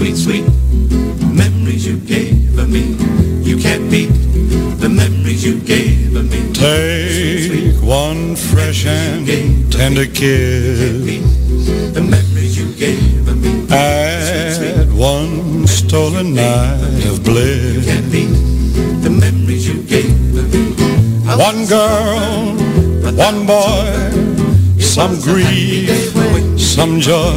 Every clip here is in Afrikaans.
sweet, sweet memories you gave of me. You can't beat the memories you gave of me. Take sweet, sweet one fresh and tender kiss. The memories you gave of me. Add one stolen night of bliss. You can't beat the memories you gave of me. One girl, one boy, some grief, some joy.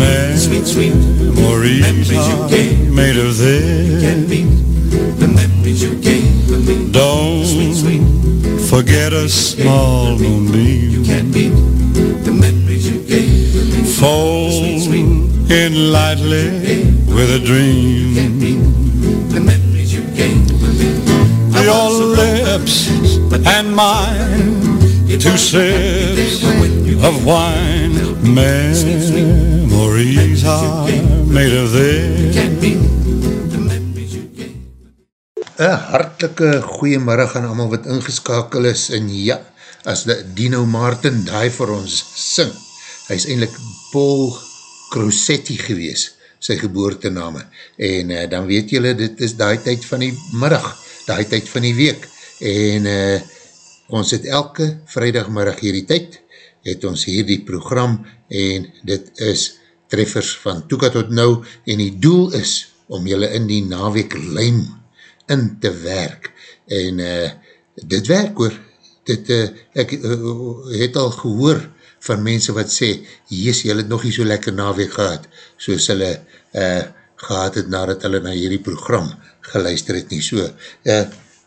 Made sweet, sweet memories, memories you gave, made of this. Can't the memories you gave to me. Don't sweet, sweet forget a small moonbeam. You can't beat the memories you gave to me. Fold sweet, sweet in lightly with a dream. The memories you gave to me. Your lips and mine, two sips of wine memories are made of this. Een hartelike goeiemiddag aan allemaal wat ingeskakel is. En ja, as de Dino Martin daai vir ons sing, hy is eindelijk Paul Crosetti gewees, sy geboortename, en uh, dan weet julle, dit is daai tyd van die middag, daai tyd van die week, en uh, ons het elke vrijdagmiddag hierdie tyd, het ons hierdie program, en dit is treffers van Toeka tot nou, en die doel is, om julle in die naweek lijm in te werk, en uh, dit werk hoor, dit, uh, ek uh, het al gehoor van mense wat sê, jes, julle het nog nie so lekker naweek gehad, soos hulle uh, gehad het nadat hulle na hierdie program geluister het nie so. Uh,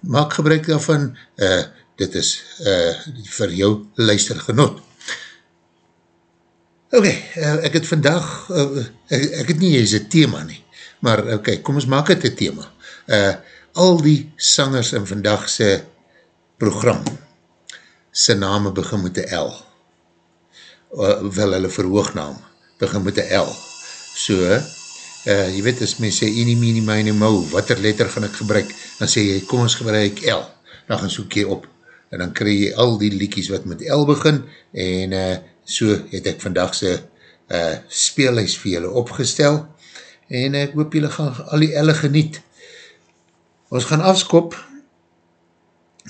maak gebruik daarvan, uh, dit is uh, vir jou luister genot. Ok, uh, ek het vandag, uh, ek, ek het nie eens een thema nie, maar ok, kom ons maak het een thema. Uh, al die sangers in vandagse program, sy name begin met een L, uh, wel hulle verhoognaam, begin met een L. So, uh, jy weet, as my sê, enie, menie, myne, mou, wat er letter gaan ek gebruik, dan sê jy, kom ons gebruik L, dan gaan soek jy op, en dan krijg jy al die liekies wat met L begin, en uh, so het ek vandagse uh, speelhuis vir julle opgestel, en ek hoop julle gaan al die L geniet. Ons gaan afskop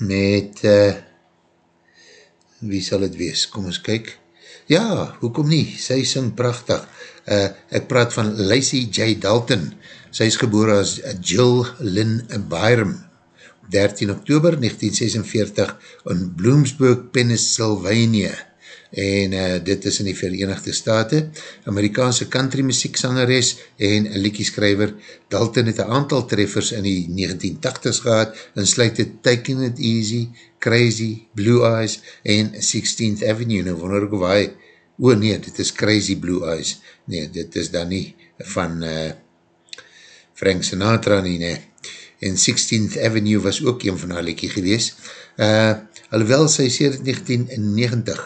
met, uh, wie sal het wees, kom ons kyk, ja, hoekom nie, sy sing prachtig, uh, ek praat van Lacey J. Dalton, sy is geboor as Jill Lynn Byram, 13 oktober 1946 in Bloomsburg, Pennsylvania, en uh, dit is in die Verenigde Staten, Amerikaanse country muzieksangeres en liekieskrijver, Dalton het een aantal treffers in die 1980s gehad, en sluit het Taking It Easy, Crazy, Blue Eyes en 16th Avenue, nou wonder ek of hy, o nee, dit is Crazy Blue Eyes, nee, dit is dan nie van uh, Frank Sinatra nie, nee, en 16th Avenue was ook een van haar lekkie gewees, uh, alhoewel sy sê 1990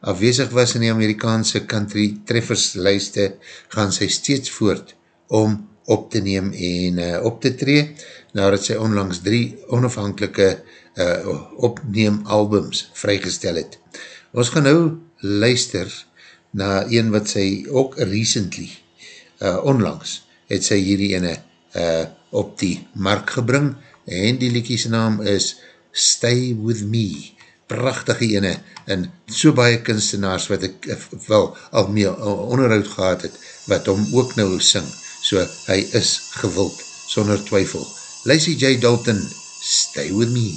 afwezig was in die Amerikaanse country treffers lijste, gaan sy steeds voort om op te neem en uh, op te tree, nadat sy onlangs drie onafhankelike uh, opneem albums vrygestel het. Ons gaan nou luister na een wat sy ook recently, uh, onlangs, het sy hierdie ene uh, op die mark gebring en die liekies naam is Stay With Me, prachtige ene en so baie kunstenaars wat ek eh, wel al mee onderhoud gehad het, wat hom ook nou sing, so hy is gewild, sonder twyfel. Lacey J. Dalton, Stay With Me.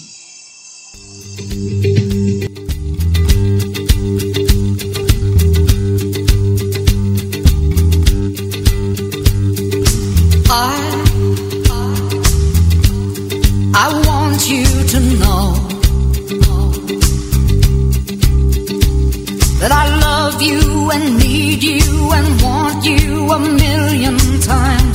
I you and need you and want you a million times.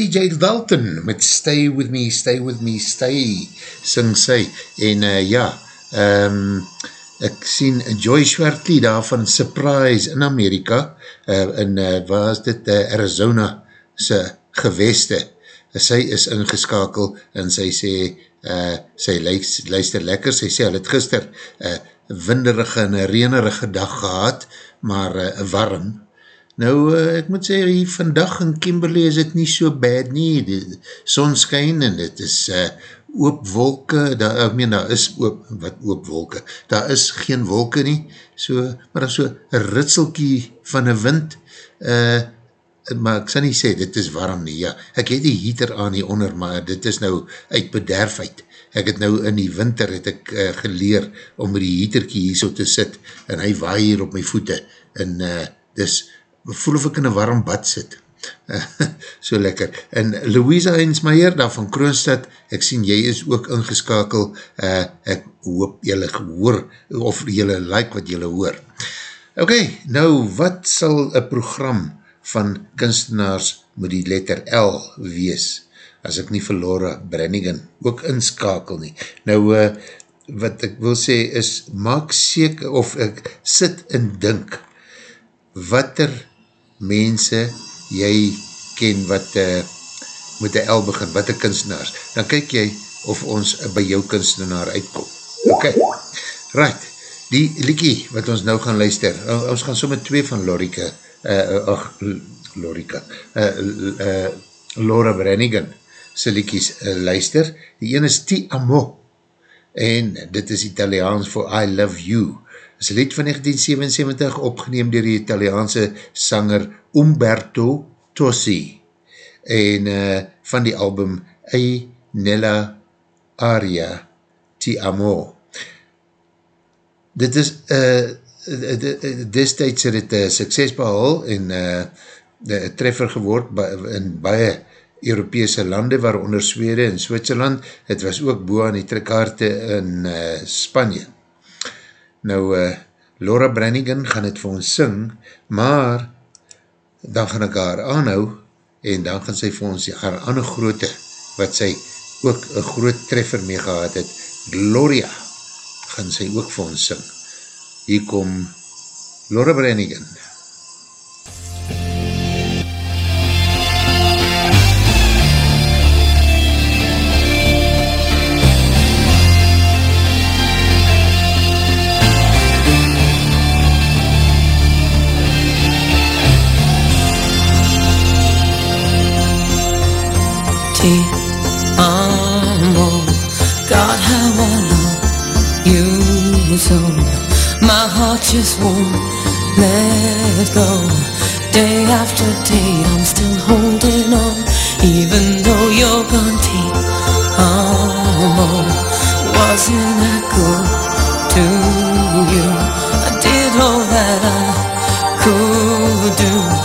Lacey J. Dalton met Stay With Me, Stay With Me, Stay, sing sy. En uh, ja, um, ek sien Joy Schwertli daar van Surprise in Amerika, uh, in, uh, waar is dit, uh, Arizona sy geweste. Sy is ingeskakel en sy sê, uh, sy luister lekker, sy sê, hy het gister uh, winderige en reenerige dag gehad, maar uh, warm, Nou, uh, ek moet sê, hier vandag in Kimberley is het nie so bad nie, die son skyn en het is uh, oop wolke, daar, ek meen, daar is oop, wat oop wolke, daar is geen wolke nie, so, maar daar so een ritselkie van een wind, uh, maar ek sal nie sê, dit is warm nie, ja, ek het die heater aan hier onder, maar dit is nou uit bederfheid, ek het nou in die winter, het ek uh, geleer, om die heaterkie hier so te sit, en hy waai hier op my voete, en uh, dis, voel of ek in een warm bad sit. so lekker. En Louisa Hensmeier, daar van Kroonstad, ek sien jy is ook ingeskakel, uh, ek hoop jylle gehoor, of jylle like wat jylle hoor. Ok, nou wat sal een program van kunstenaars met die letter L wees, as ek nie verloor Brennigan ook inskakel nie. Nou, uh, wat ek wil sê is, maak seker, of ek sit en dink, wat er mense jy ken wat uh, met die L begin, wat die kunstenaars, dan kyk jy of ons uh, by jou kunstenaar uitkom. Ok, right, die liekie wat ons nou gaan luister, ons gaan so met twee van Lorika, uh, ach, Lorika, uh, uh, Laura Brennigan, sy liekies uh, luister, die ene is Ti Amo, en dit is Italiaans voor I Love You, is lied van 1977 opgeneem dier die Italiaanse sanger Umberto Tossi en uh, van die album Ei Nella Aria Ti Amo. Dit is uh, destijds het het uh, sukses behal en uh, de treffer geword in baie Europese lande, waaronder Swede en Switserland, het was ook boe aan die trekkaarte in uh, Spanje. Nou, uh, Laura Brannigan gaan het vir ons sing, maar dan gaan ek haar aanhou en dan gaan sy vir ons haar ander groote, wat sy ook een groot treffer mee gehad het, Gloria, gaan sy ook vir ons sing. Hier kom Laura Brannigan. God how I love you so. My heart just won't let go. Day after day I'm still holding on. Even though you're gone ti Wasn't I good to you? I did all that I could do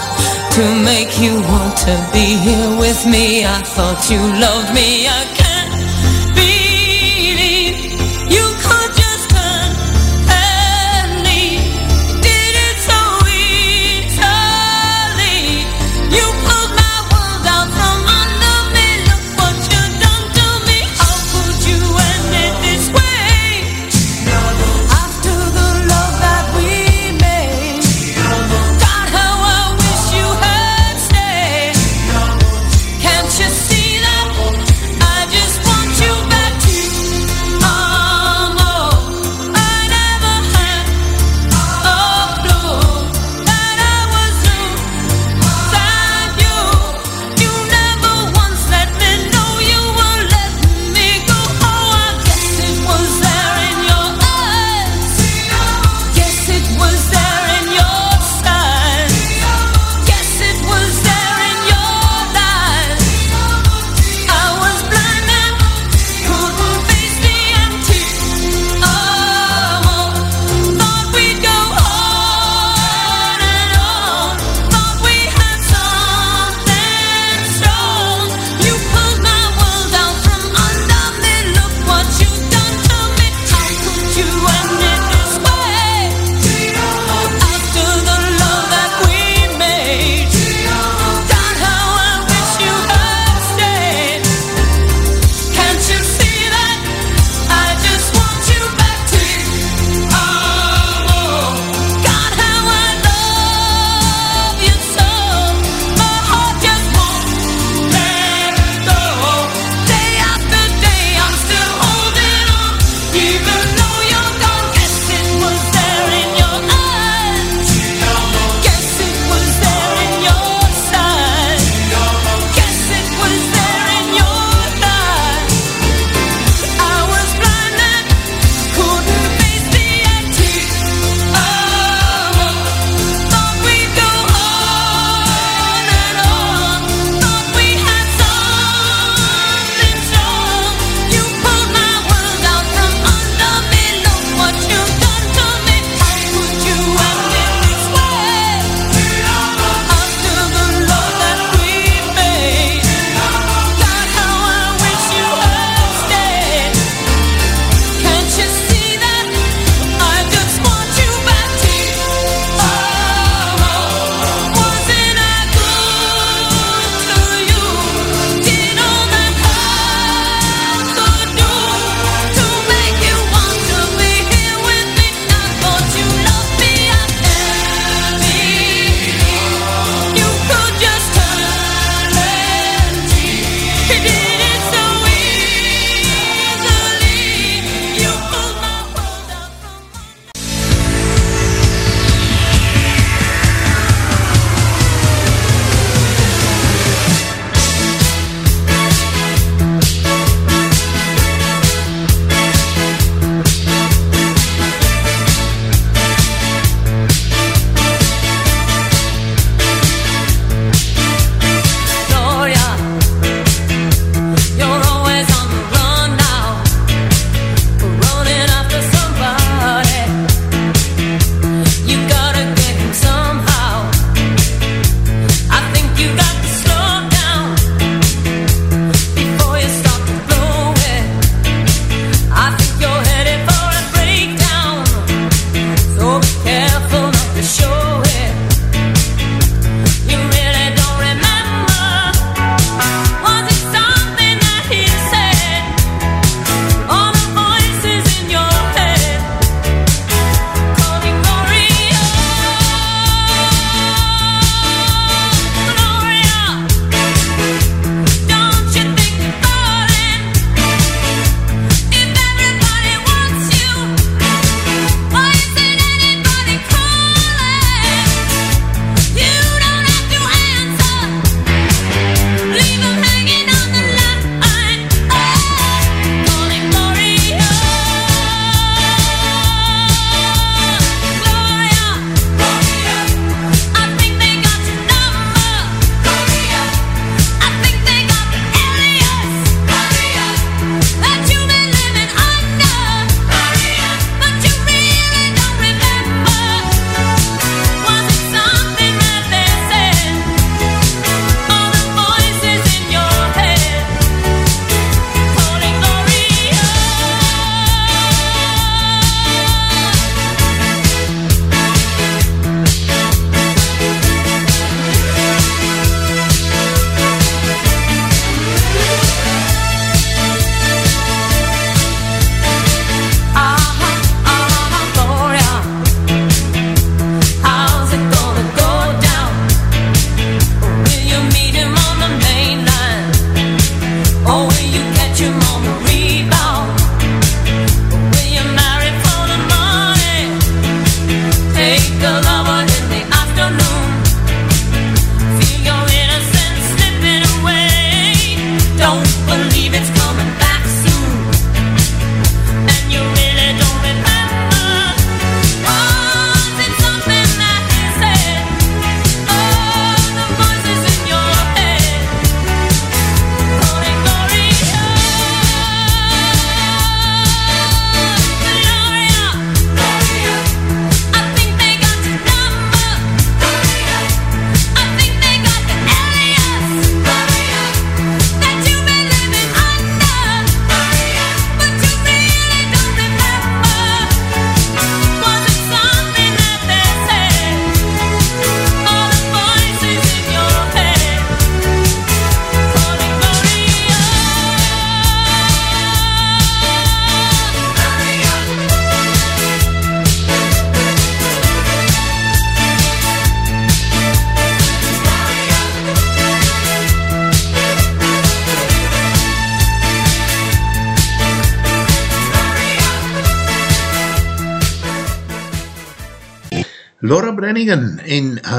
to make you want to be here with me. I thought you loved me.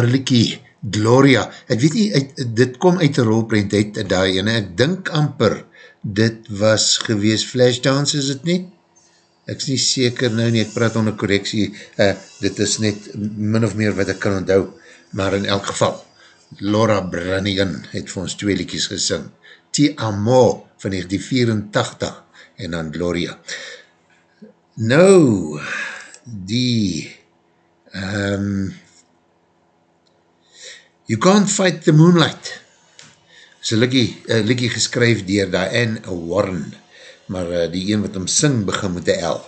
Haar liekie Gloria, ek weet nie, uit, dit kom uit die rolprint uit daai en ek dink amper, dit was gewees Flashdance, is het nie? Ek is nie seker nou nie, ek praat onder correctie, uh, dit is net min of meer wat ek kan onthou, maar in elk geval, Laura Brannigan het vir ons twee liekies gesing, Ti Amo van 1984 en dan Gloria. Nou, die um, You Can't Fight the Moonlight is een likkie, likkie geskryf dier Diane Warren, maar uh, die een wat hom sing begin met die L.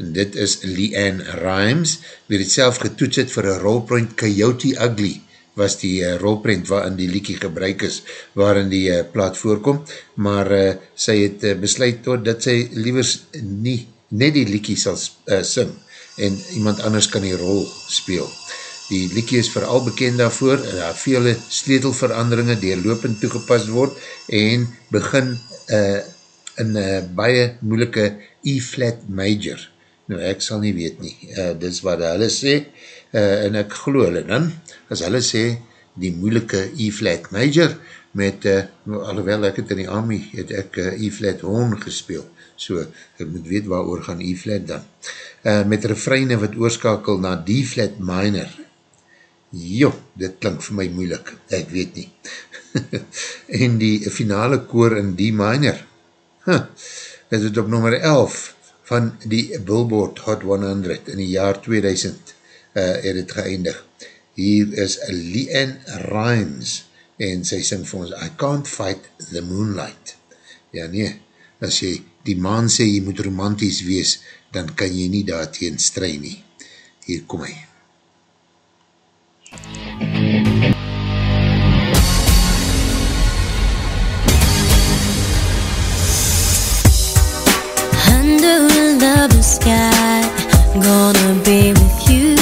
En dit is Leanne Rimes, wie het self getoets het vir een rolprint Coyote Ugly, was die uh, rolprint waarin die liekie gebruik is, waarin die uh, plaat voorkom, maar uh, sy het uh, besluit tot dat sy liewers nie, net die liekie sal uh, sing, en iemand anders kan die rol speel. Die liekie is vooral bekend daarvoor, daar vele sleetelveranderinge doorlopend toegepast word, en begin uh, in uh, baie moeilike E-flat major. Nou, ek sal nie weet nie. Uh, dis wat hulle sê, uh, en ek geloof hulle dan, as hulle sê, die moeilike E-flat major, met, uh, alhoewel ek het in die army, het ek uh, E-flat horn gespeel, so, ek moet weet waar oor gaan E-flat dan. Uh, met refreine wat oorskakel na D-flat minor, jo, dit klink vir my moeilik, ek weet nie. en die finale koor in D minor, huh, dit het op nummer 11 van die Billboard Hot 100 in die jaar 2000 uh, het het geëindig. Hier is Leanne Rimes en sy sing vir ons I can't fight the moonlight. Ja nee, as jy die maan sê jy moet romanties wees, dan kan jy nie daar teen strui nie. Hier kom hy. Under a lovely sky, gonna be with you,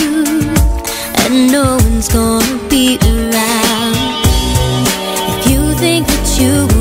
and no one's gonna be around. If you think that you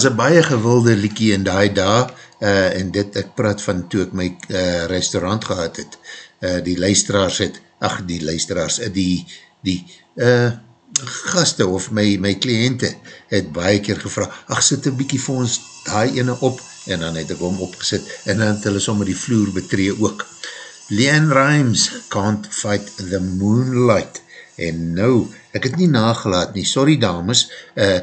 was een baie gewilde liekie in die dag, uh, en dit, ek praat van toe ek my uh, restaurant gehad het, uh, die luisteraars het, ach die luisteraars, uh, die, die uh, gaste of my, my kliënte het baie keer gevra, ach sit een bykie vir ons die ene op, en dan het ek hom opgesit, en dan het hulle sommer die vloer betree ook. Leanne Rimes, Can't Fight the Moonlight, en nou, ek het nie nagelaat nie, sorry dames, uh,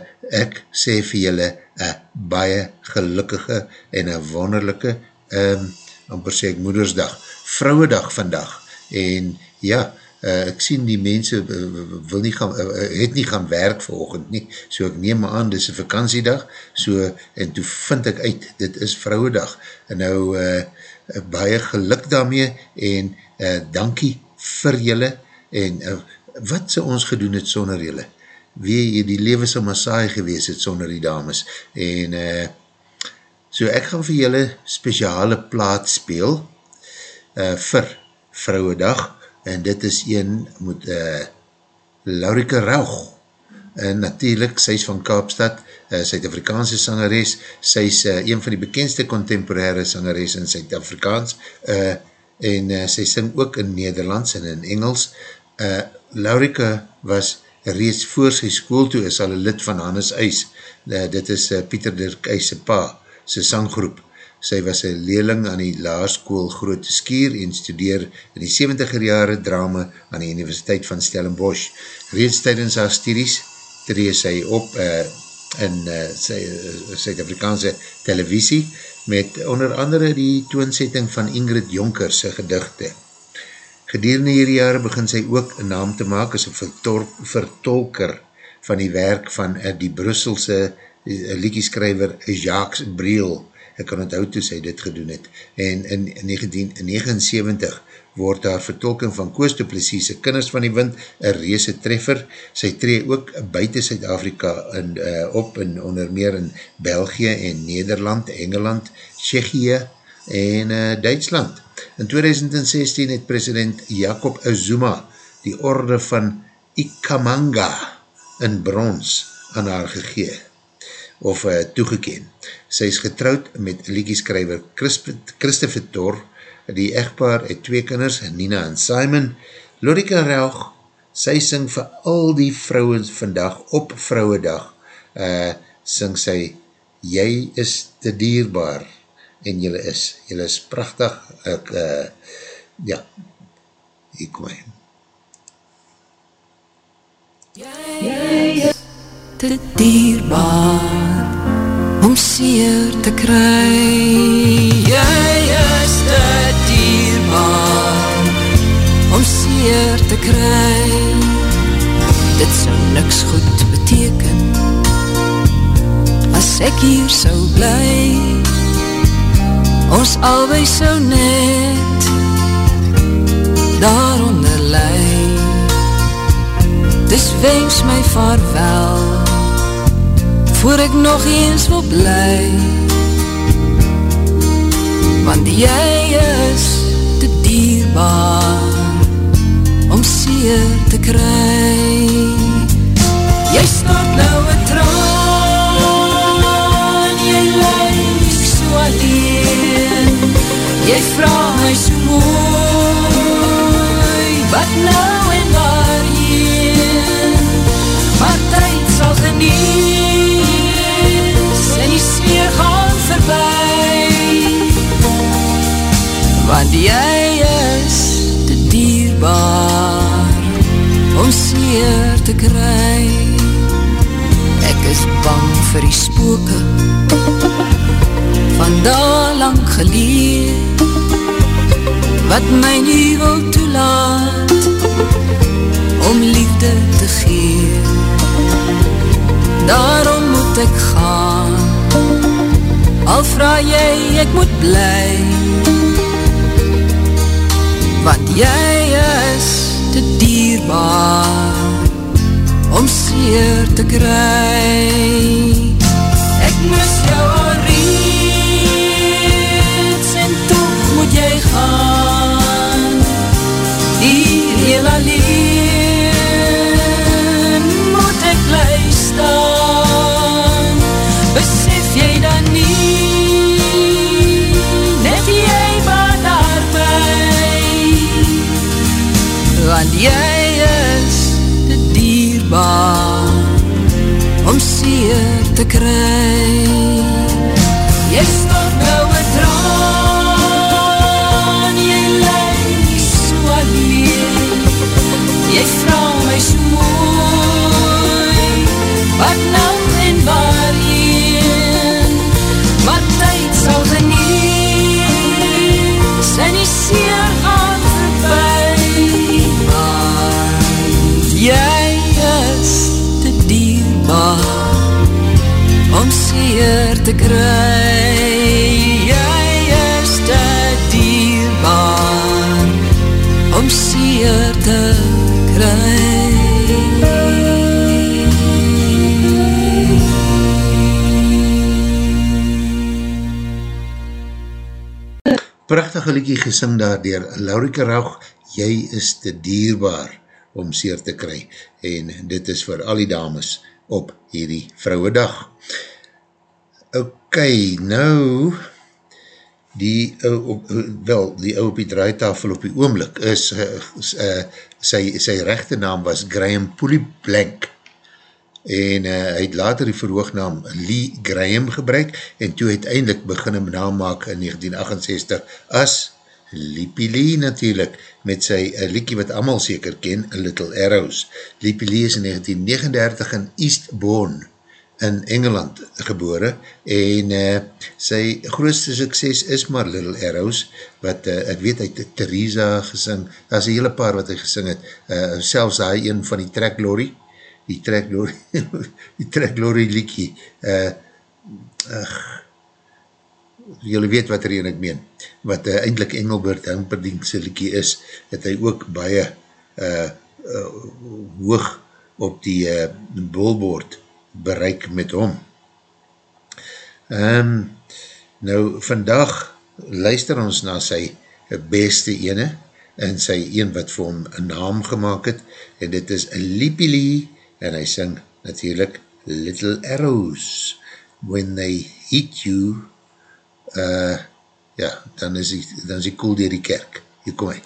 ek sê vir julle, een baie gelukkige en een wonderlijke, um, amper sê ek moedersdag, vrouwedag vandag, en ja, uh, ek sien die mense uh, wil nie gaan, uh, het nie gaan werk veroogend nie, so ek neem aan, dit is een vakantiedag, so, en toe vind ek uit, dit is vrouwedag, en nou, uh, baie geluk daarmee, en uh, dankie vir julle, en uh, wat sy ons gedoen het sonder julle? Wie die leven so massaai gewees het sonder die dames. En uh, so ek gaan vir julle speciale plaat speel uh, vir Vrouwedag en dit is een moet uh, Laurike Rauch en natuurlijk, sy is van Kaapstad, uh, Suid-Afrikaanse sangeres, sy is uh, een van die bekendste contemporaire sangeres in Suid-Afrikaans uh, en uh, sy sing ook in Nederlands en in Engels. Uh, Laurike was reeds voor sy school toe is al een lid van Hannes Eis. Uh, dit is uh, Pieter Dirk Eise pa, sy sanggroep. Sy was een leerling aan die laarskool Grote Skier en studeer in die 70er jare drama aan die Universiteit van Stellenbosch. Reeds tydens haar studies tree sy op uh, in uh, Suid-Afrikaanse televisie met onder andere die toonsetting van Ingrid Jonker sy gedichte. Gedurende hierdie jare begin sy ook een naam te maak as een vertolker van die werk van uh, die Brusselse uh, liedjeskrijver Jacques Briel. Ek kan onthou toe sy dit gedoen het. En in 1979 word haar vertolking van Koos de Plessis, Kinders van die Wind, een reese treffer. Sy tree ook buiten Suid-Afrika uh, op, in, onder meer in België en Nederland, Engeland, Tsjechië en uh, Duitsland. In 2016 het president Jacob Azuma die orde van Ikamanga in brons aan haar gegee of uh, toegekend. Sy is getrouwd met liedjeskrijver Christopher Thor, die echtpaar het twee kinders, Nina en Simon. Lorika Rauch, sy syng vir al die vrouwen vandag op vrouwendag, uh, syng sy, jy is te dierbaar, en jylle is, jylle is prachtig, ek, uh, ja, hier kom hy. Jy is te dierbaar, om seer te kry, jy is te dierbaar, om seer te kry, dit sal niks goed beteken, as ek hier sou blij, ons albei so net daaronder lei. Dis wens my vaarwel voor ek nog eens wil bly. Want jy is te dierbaar om sier te kry. Jy stort nou een traan Jy vraag my so mooi Wat nou en waarheen? Maar tyd sal genees En die sfeer gaan verby. Want jy is te dierbaar Om seer te kry. Ek is bang vir die spooke Van daar lang geleer wat my nie wil toelaat om liefde te gee. Daarom moet ek gaan, al vraag jy ek moet bly, want jy is te dierbaar om seer te kry. Ek mis jou van die hele leen moet ek bly staan besef jy dan nie net jy maar daarby want jy is te dierbaar om seer te krijg en waarheen, maar tyd sal genees, en die seer gaan voorbij, want jy is te dierbaar, om seer te kry, jy is te dierbaar, om seer te Prachtige liekie gesing daar dier Laurike Rauch, jy is te dierbaar om seer te kry en dit is vir al die dames op hierdie vrouwedag. Ok, nou die ou, wel, die ou op die draaitafel op die oomlik is, is uh, sy, sy rechte naam was Graham Poolyblank en uh, hy het later die verhoognaam Lee Graham gebruik en toe uiteindelik begin hem naam maak in 1968 as Lippie Lee natuurlijk met sy uh, liekie wat allemaal seker ken, Little Arrows. Lippie Lee is in 1939 in Eastbourne in Engeland gebore en uh, sy grootste sukses is maar Little Arrows wat uh, ek weet hy het Theresa gesing, daar is een hele paar wat hy gesing het, uh, selfs hy een van die track lorry, die track lorry die track lorry liekie uh, uh, jylle weet wat er een ek meen wat uh, eindelijk Engelbert Humperdinckse liekie is, het hy ook baie uh, uh, hoog op die uh, bolbord bereik met hom. Um, nou, vandag luister ons na sy beste ene, en sy een wat vir hom een naam gemaakt het, en dit is Lippie Lee, en hy sing natuurlijk Little Arrows, When They Hit You, uh, ja, dan is hy, dan is hy cool dier die kerk. Hier kom hy.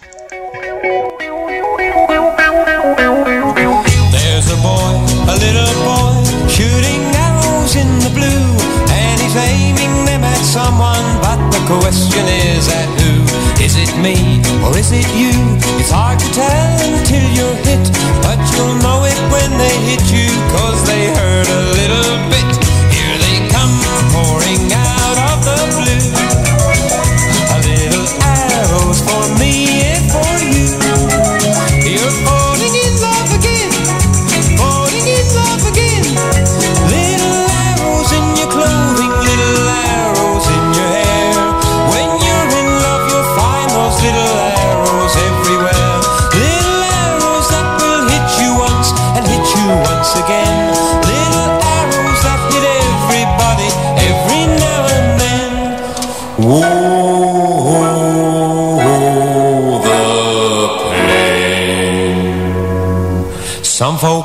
There's a boy, a little boy, shooting arrows in the blue, and he's aiming them at someone, but the question is at who? Is it me, or is it you? It's hard to tell until you're hit, but you'll know it when they hit you, cause they hurt a little bit. Here they come, pouring out of the blue.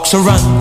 walks around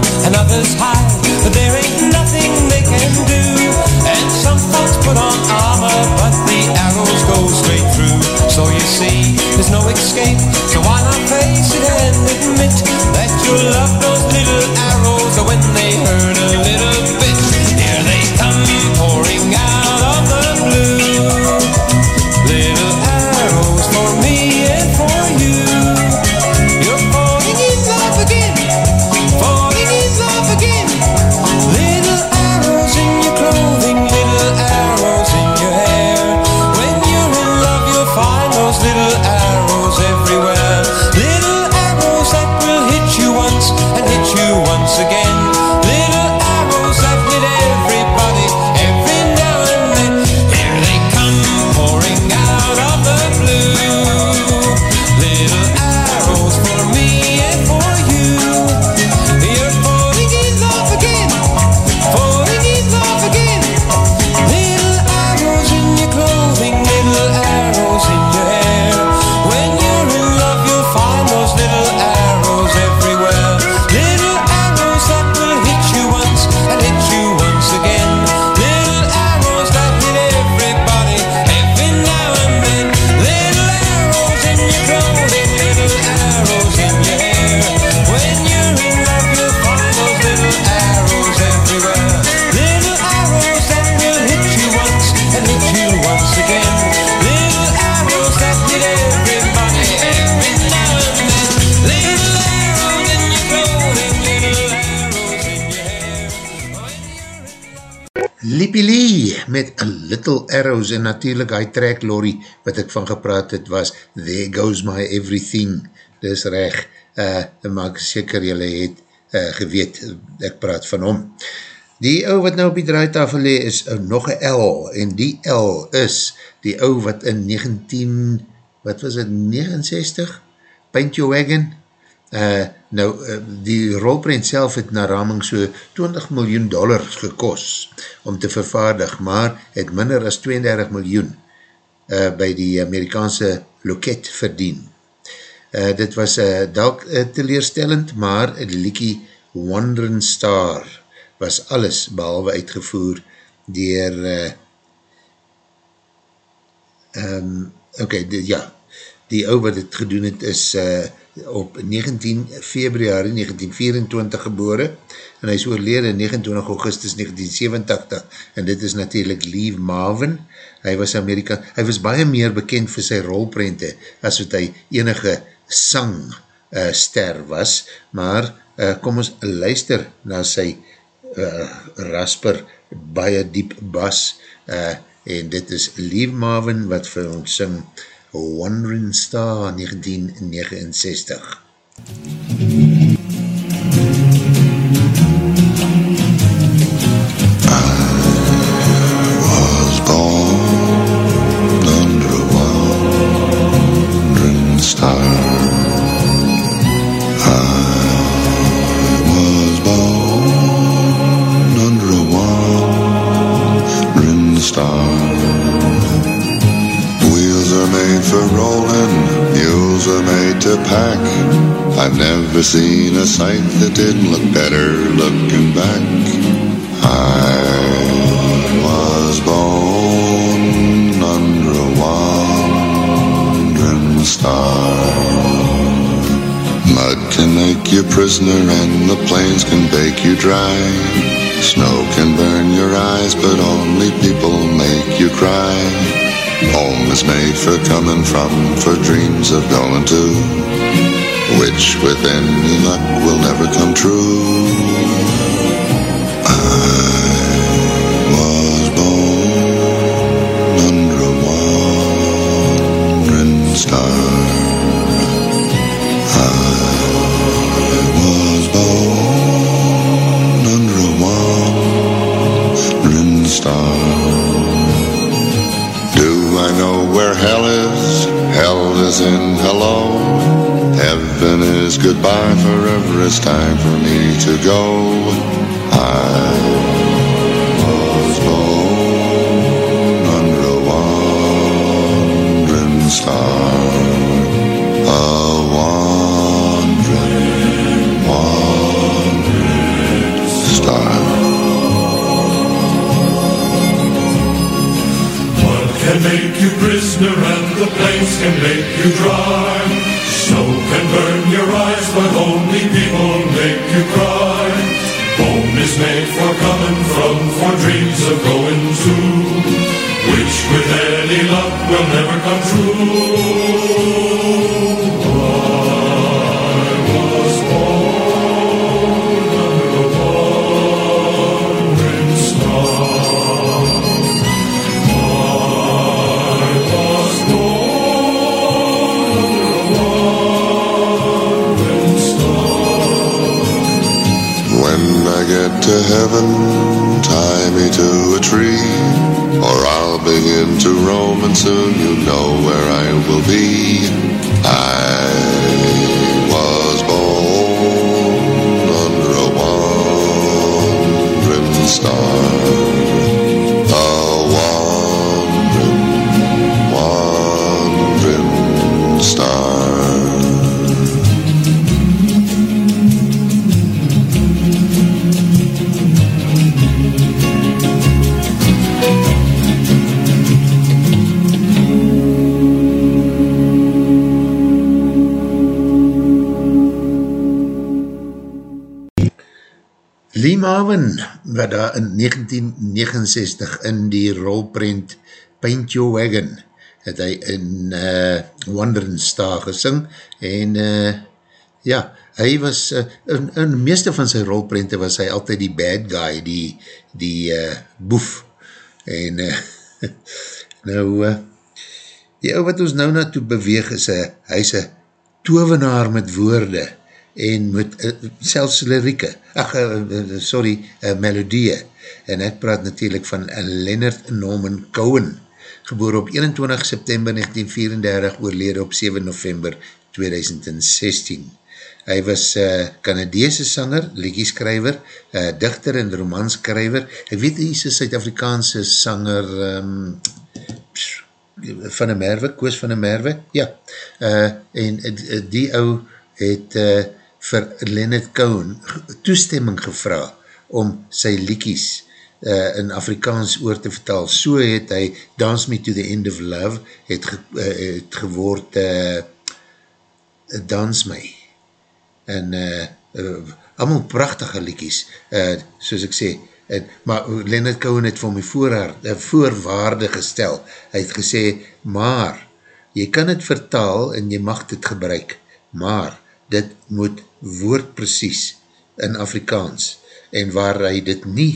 Little Arrows en natuurlijk hy track Lorry wat ek van gepraat het was There Goes My Everything. Dis reg, uh, maak seker jylle het uh, geweet ek praat van hom. Die ou wat nou op die draaitafel lee is uh, nog een L en die L is die ou wat in 19 wat was het 69 Paint Your Wagon Uh, nou, uh, die rolprint self het na raming so 20 miljoen dollars gekos om te vervaardig, maar het minder as 32 miljoen uh, by die Amerikaanse loket verdien. Uh, dit was uh, dalk uh, teleerstellend, maar die liekie Wandering Star was alles behalwe uitgevoer dier uh, um, ok, die, ja, die ou wat het gedoen het is uh, op 19 februari 1924 gebore en hy is oorlede 29 augustus 1987 en dit is natuurlijk Lee Marvin. Hy was Amerika, hy was baie meer bekend vir sy rolprente as wat hy enige sang uh, ster was, maar uh, kom ons luister na sy uh, rasper baie diep bas uh, en dit is Lee Marvin wat vir ons sing Wandering Star 1969. I've never seen a sight that didn't look better looking back. I was born under a wandering star. Mud can make you prisoner and the plains can bake you dry. Snow can burn your eyes, but only people make you cry. Home is made for coming from, for dreams of going to which with any luck will never come true. Is in hello. Heaven is goodbye, forever it's time for me to go. I make you prisoner and the plains can make you dry. Snow can burn your eyes, but only people make you cry. Home is made for coming from, for dreams of going to, which with any luck will never come true. To heaven, tie me to a tree, or I'll begin to roam, and soon you know where I will be. I was born under a wandering star. 1969 in die rolprint Paint Your Wagon, het hy in uh, Wandering Star gesing, en uh, ja, hy was, uh, in, in meeste van sy rolprente was hy altyd die bad guy, die, die uh, boef. En uh, nou, uh, die ou wat ons nou naartoe beweeg is, uh, hy is een tovenaar met woorde en met uh, selfs lirieke, ach, uh, sorry, uh, melodie. En ek praat natuurlijk van Leonard Norman Cohen, geboor op 21 september 1934, oorlede op 7 november 2016. Hy was uh, Canadeese sanger, liedjeskrijver, uh, dichter en romanskrijver. Ek weet, hy is een Suid-Afrikaanse sanger um, van een merwe, Koos van een merwe, ja. Uh, en uh, die ou het uh, vir Leonard Cohen toestemming gevra om sy liedjes uh, in Afrikaans oor te vertaal. So het hy Dance Me to the End of Love het, ge, uh, het geword uh, Dance Me. En uh, uh, allemaal prachtige liedjes, uh, soos ek sê, en, maar Leonard Cohen het vir my voorhaar, uh, voorwaarde gestel. Hy het gesê, maar, jy kan het vertaal en jy mag dit gebruik, maar dit moet woordprecies in Afrikaans, en waar hy dit nie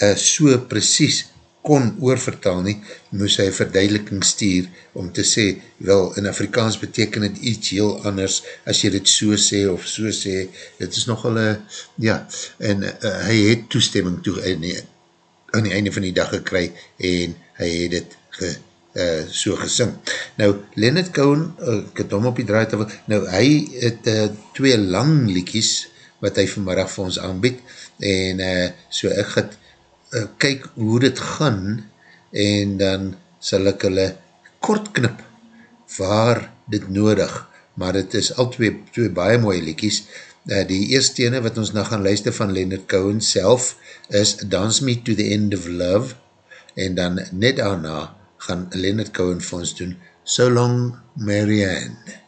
uh, so precies kon oorvertaal nie, moes hy verduideliking stuur om te sê, wel, in Afrikaans beteken het iets heel anders as jy dit so sê of so sê, dit is nogal, uh, ja, en uh, hy het toestemming toe in die, aan die einde van die dag gekry en hy het het ge, uh, so gesing. Nou, Leonard Cohen, uh, ek het hom op die draaitafel, nou, hy het uh, twee lang liedjes wat hy vanmiddag vir ons aanbied en uh, so ek het uh, kyk hoe dit gaan en dan sal ek hulle kort knip waar dit nodig, maar dit is al twee, twee baie mooie liekies. Uh, die eerste ene wat ons nou gaan luister van Leonard Cohen self is Dance Me to the End of Love en dan net daarna gaan Leonard Cohen vir ons doen So Long Marianne.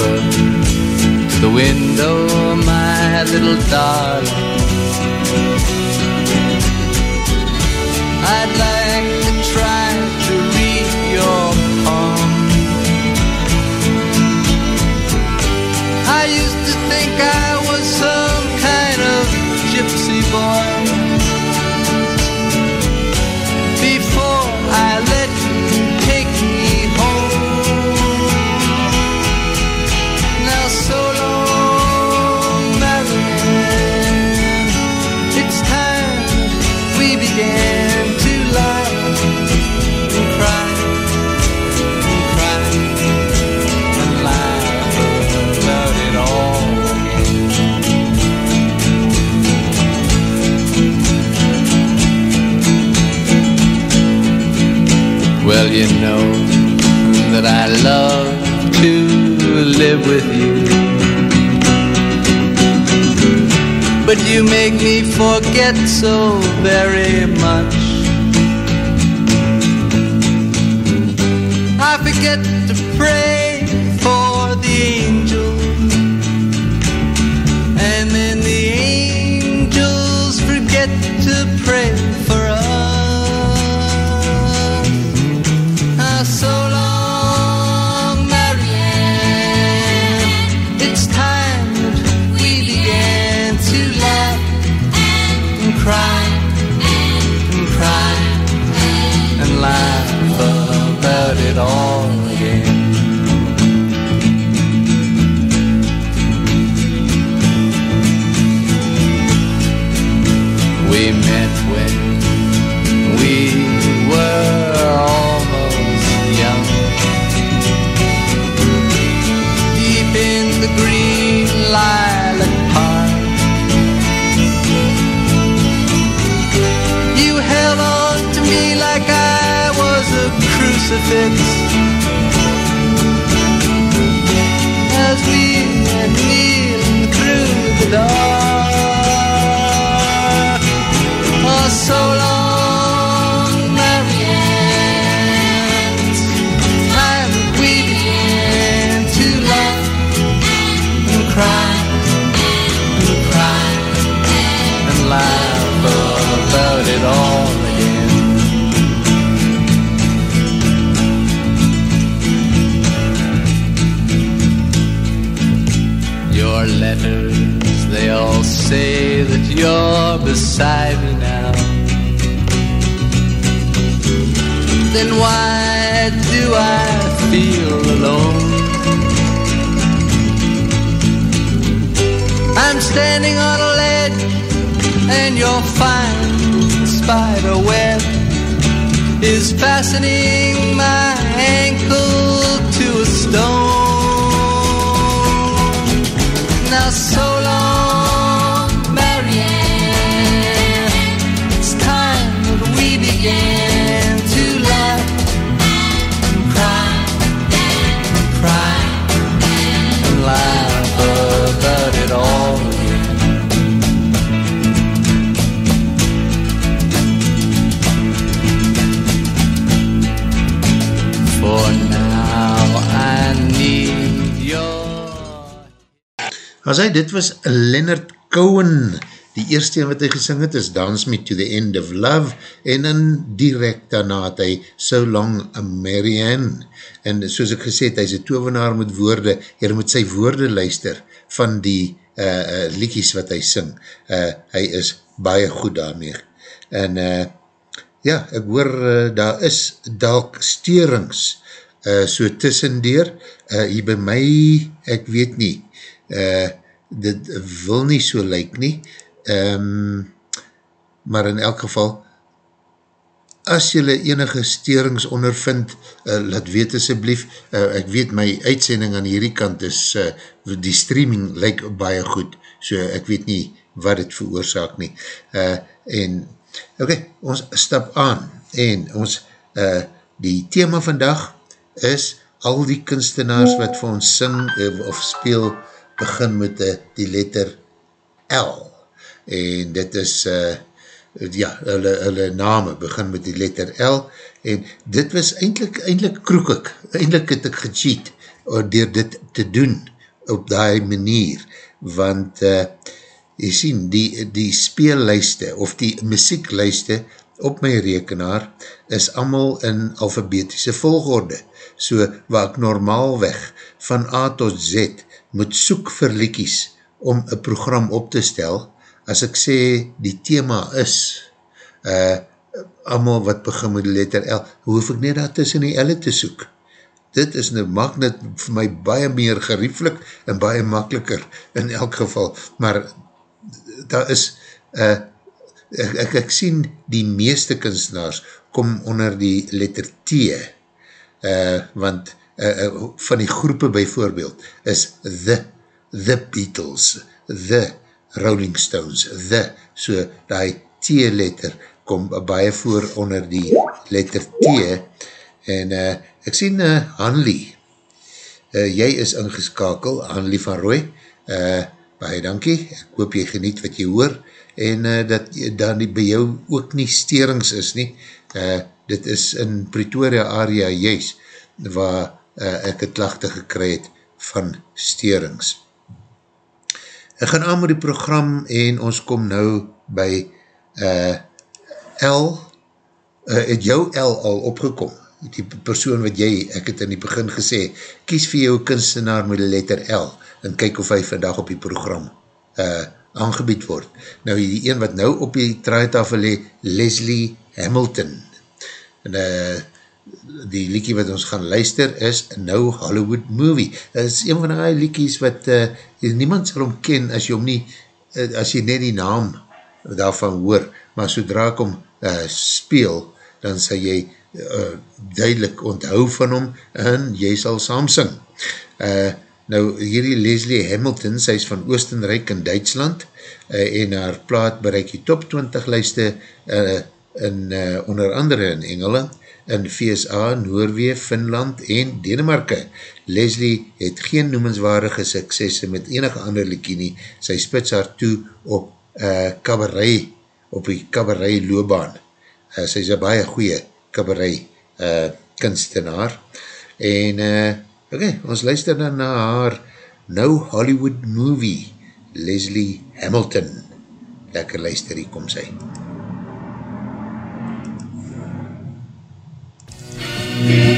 over to the window, oh, my little darling. I'd you know that I love to live with you. But you make me forget so very much. it all again. We met when we were almost young. Deep in the green lilac park, you held on to me like I was a crucifix. They all say that you're beside me now. Then why do I feel alone? I'm standing on a ledge and your fine spider web is fastening my ankle to a stone. Now so Was hy, dit was Leonard Cohen, die eerste wat hy gesing het is Dance Me to the End of Love en in direct daarna het hy So Long Marianne. En soos ek gesê het, hy is een tovenaar met woorde, hier moet sy woorde luister van die eh, eh, uh, uh, liekies wat hy sing, uh, hy is baie goed daarmee. En uh, ja, ek hoor uh, daar is dalk steurings uh, so tussendeer, uh, hier by my ek weet nie uh, dit wil nie so lyk nie, um, maar in elk geval, as jylle enige steerings ondervind, uh, laat weet asjeblief, uh, ek weet my uitsending aan hierdie kant is, uh, die streaming lyk baie goed, so ek weet nie wat het veroorzaak nie. Uh, en, okay, ons stap aan, en ons, uh, die thema vandag is, al die kunstenaars wat vir ons sing of speel, begin met die, die letter L. En dit is, uh, ja, hulle, hulle name begin met die letter L. En dit was eindelijk, eindelijk kroek ek. Eindelijk het ek gecheat door dit te doen op die manier. Want, uh, jy sien, die, die speellijste of die muzieklijste op my rekenaar is allemaal in alfabetische volgorde. So, waar ek normaalweg van A tot Z moet soek vir liekies om een program op te stel, as ek sê die thema is, uh, allemaal wat begin met letter L, hoef ek nie daar tussen die L te soek. Dit is nou, maak dit vir my baie meer gerieflik en baie makkeliker in elk geval, maar daar is, uh, ek, ek, ek sien die meeste kunstenaars kom onder die letter T, uh, want uh, van die groepe bijvoorbeeld is The, The Beatles, The Rolling Stones, The, so die T-letter kom baie voor onder die letter T en uh, ek sien uh, Hanlie, uh, jy is ingeskakel, Hanlie van Roy, uh, baie dankie, ek hoop jy geniet wat jy hoor en uh, dat daar nie by jou ook nie sterings is nie, uh, dit is in Pretoria area juist, waar uh, ek het klachte gekry het van sterings. Ek gaan aan met die program en ons kom nou by uh, L, uh, het jou L al opgekom? Die persoon wat jy, ek het in die begin gesê, kies vir jou kunstenaar met die letter L en kyk of hy vandag op die program uh, aangebied word. Nou die een wat nou op die traaitafel le, Leslie Hamilton. En uh, die liekie wat ons gaan luister is No Hollywood Movie. Het is een van die liekies wat uh, niemand sal omken as jy om nie, uh, as jy net die naam daarvan hoor, maar sodra ek om uh, speel, dan sal jy uh, duidelik onthou van hom en jy sal saam sing. Uh, nou, hierdie Leslie Hamilton, sy is van Oostenrijk in Duitsland uh, en haar plaat bereik die top 20 lijste uh, in, uh, onder andere in Engeland in VSA, Noorwee, Finland en Denemarke. Leslie het geen noemenswaardige suksesse met enige ander liekie Sy spits haar toe op uh, cabaret, op die cabaret loobaan. Uh, sy is een baie goeie cabaret uh, kunstenaar. En, uh, oké, okay, ons luister dan na haar No Hollywood Movie, Leslie Hamilton. Lekker luister, hier kom sy. MUZIEK Yeah.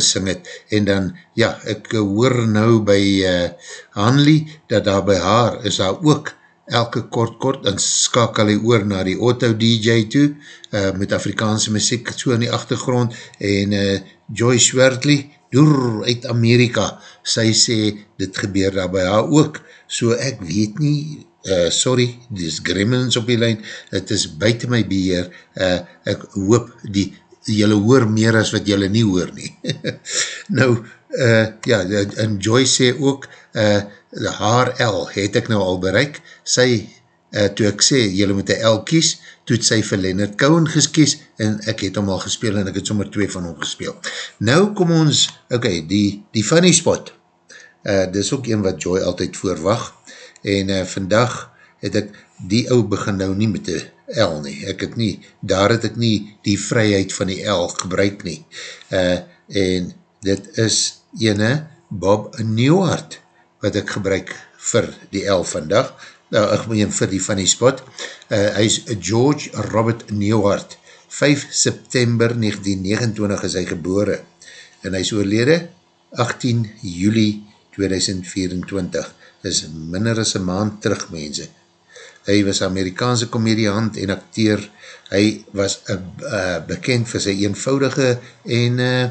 Gesing het, en dan, ja, ek hoor nou by uh, Hanley, dat daar by haar is daar ook elke kort kort, dan skakel hy oor na die auto DJ toe, uh, met Afrikaanse muziek so in die achtergrond, en uh, Joy Schwertley, door uit Amerika, sy sê, dit gebeur daar by haar ook, so ek weet nie, uh, sorry, dis gremlins op die lijn, het is buiten my beheer, uh, ek hoop die, jylle hoor meer as wat jylle nie hoor nie. nou, uh, ja, en Joy sê ook, uh, haar L het ek nou al bereik, sy, uh, toe ek sê, jylle moet een L kies, toe het sy vir Leonard Cohen geskies, en ek het hom al gespeel, en ek het sommer twee van hom gespeel. Nou kom ons, ok, die, die funny spot, uh, dis ook een wat Joy altyd voorwag, en uh, vandag het ek die ou begin nou nie met die L nie, ek het nie, daar het ek nie die vryheid van die L gebruik nie, uh, en dit is ene Bob Newhart, wat ek gebruik vir die L vandag, nou ek meen vir die funny spot, uh, hy is George Robert Newhart, 5 September 1929 is hy gebore, en hy is oorlede 18 juli 2024, is minder as een maand terug mense. Hy was Amerikaanse komediant en acteur, hy was uh, uh, bekend vir sy eenvoudige en uh,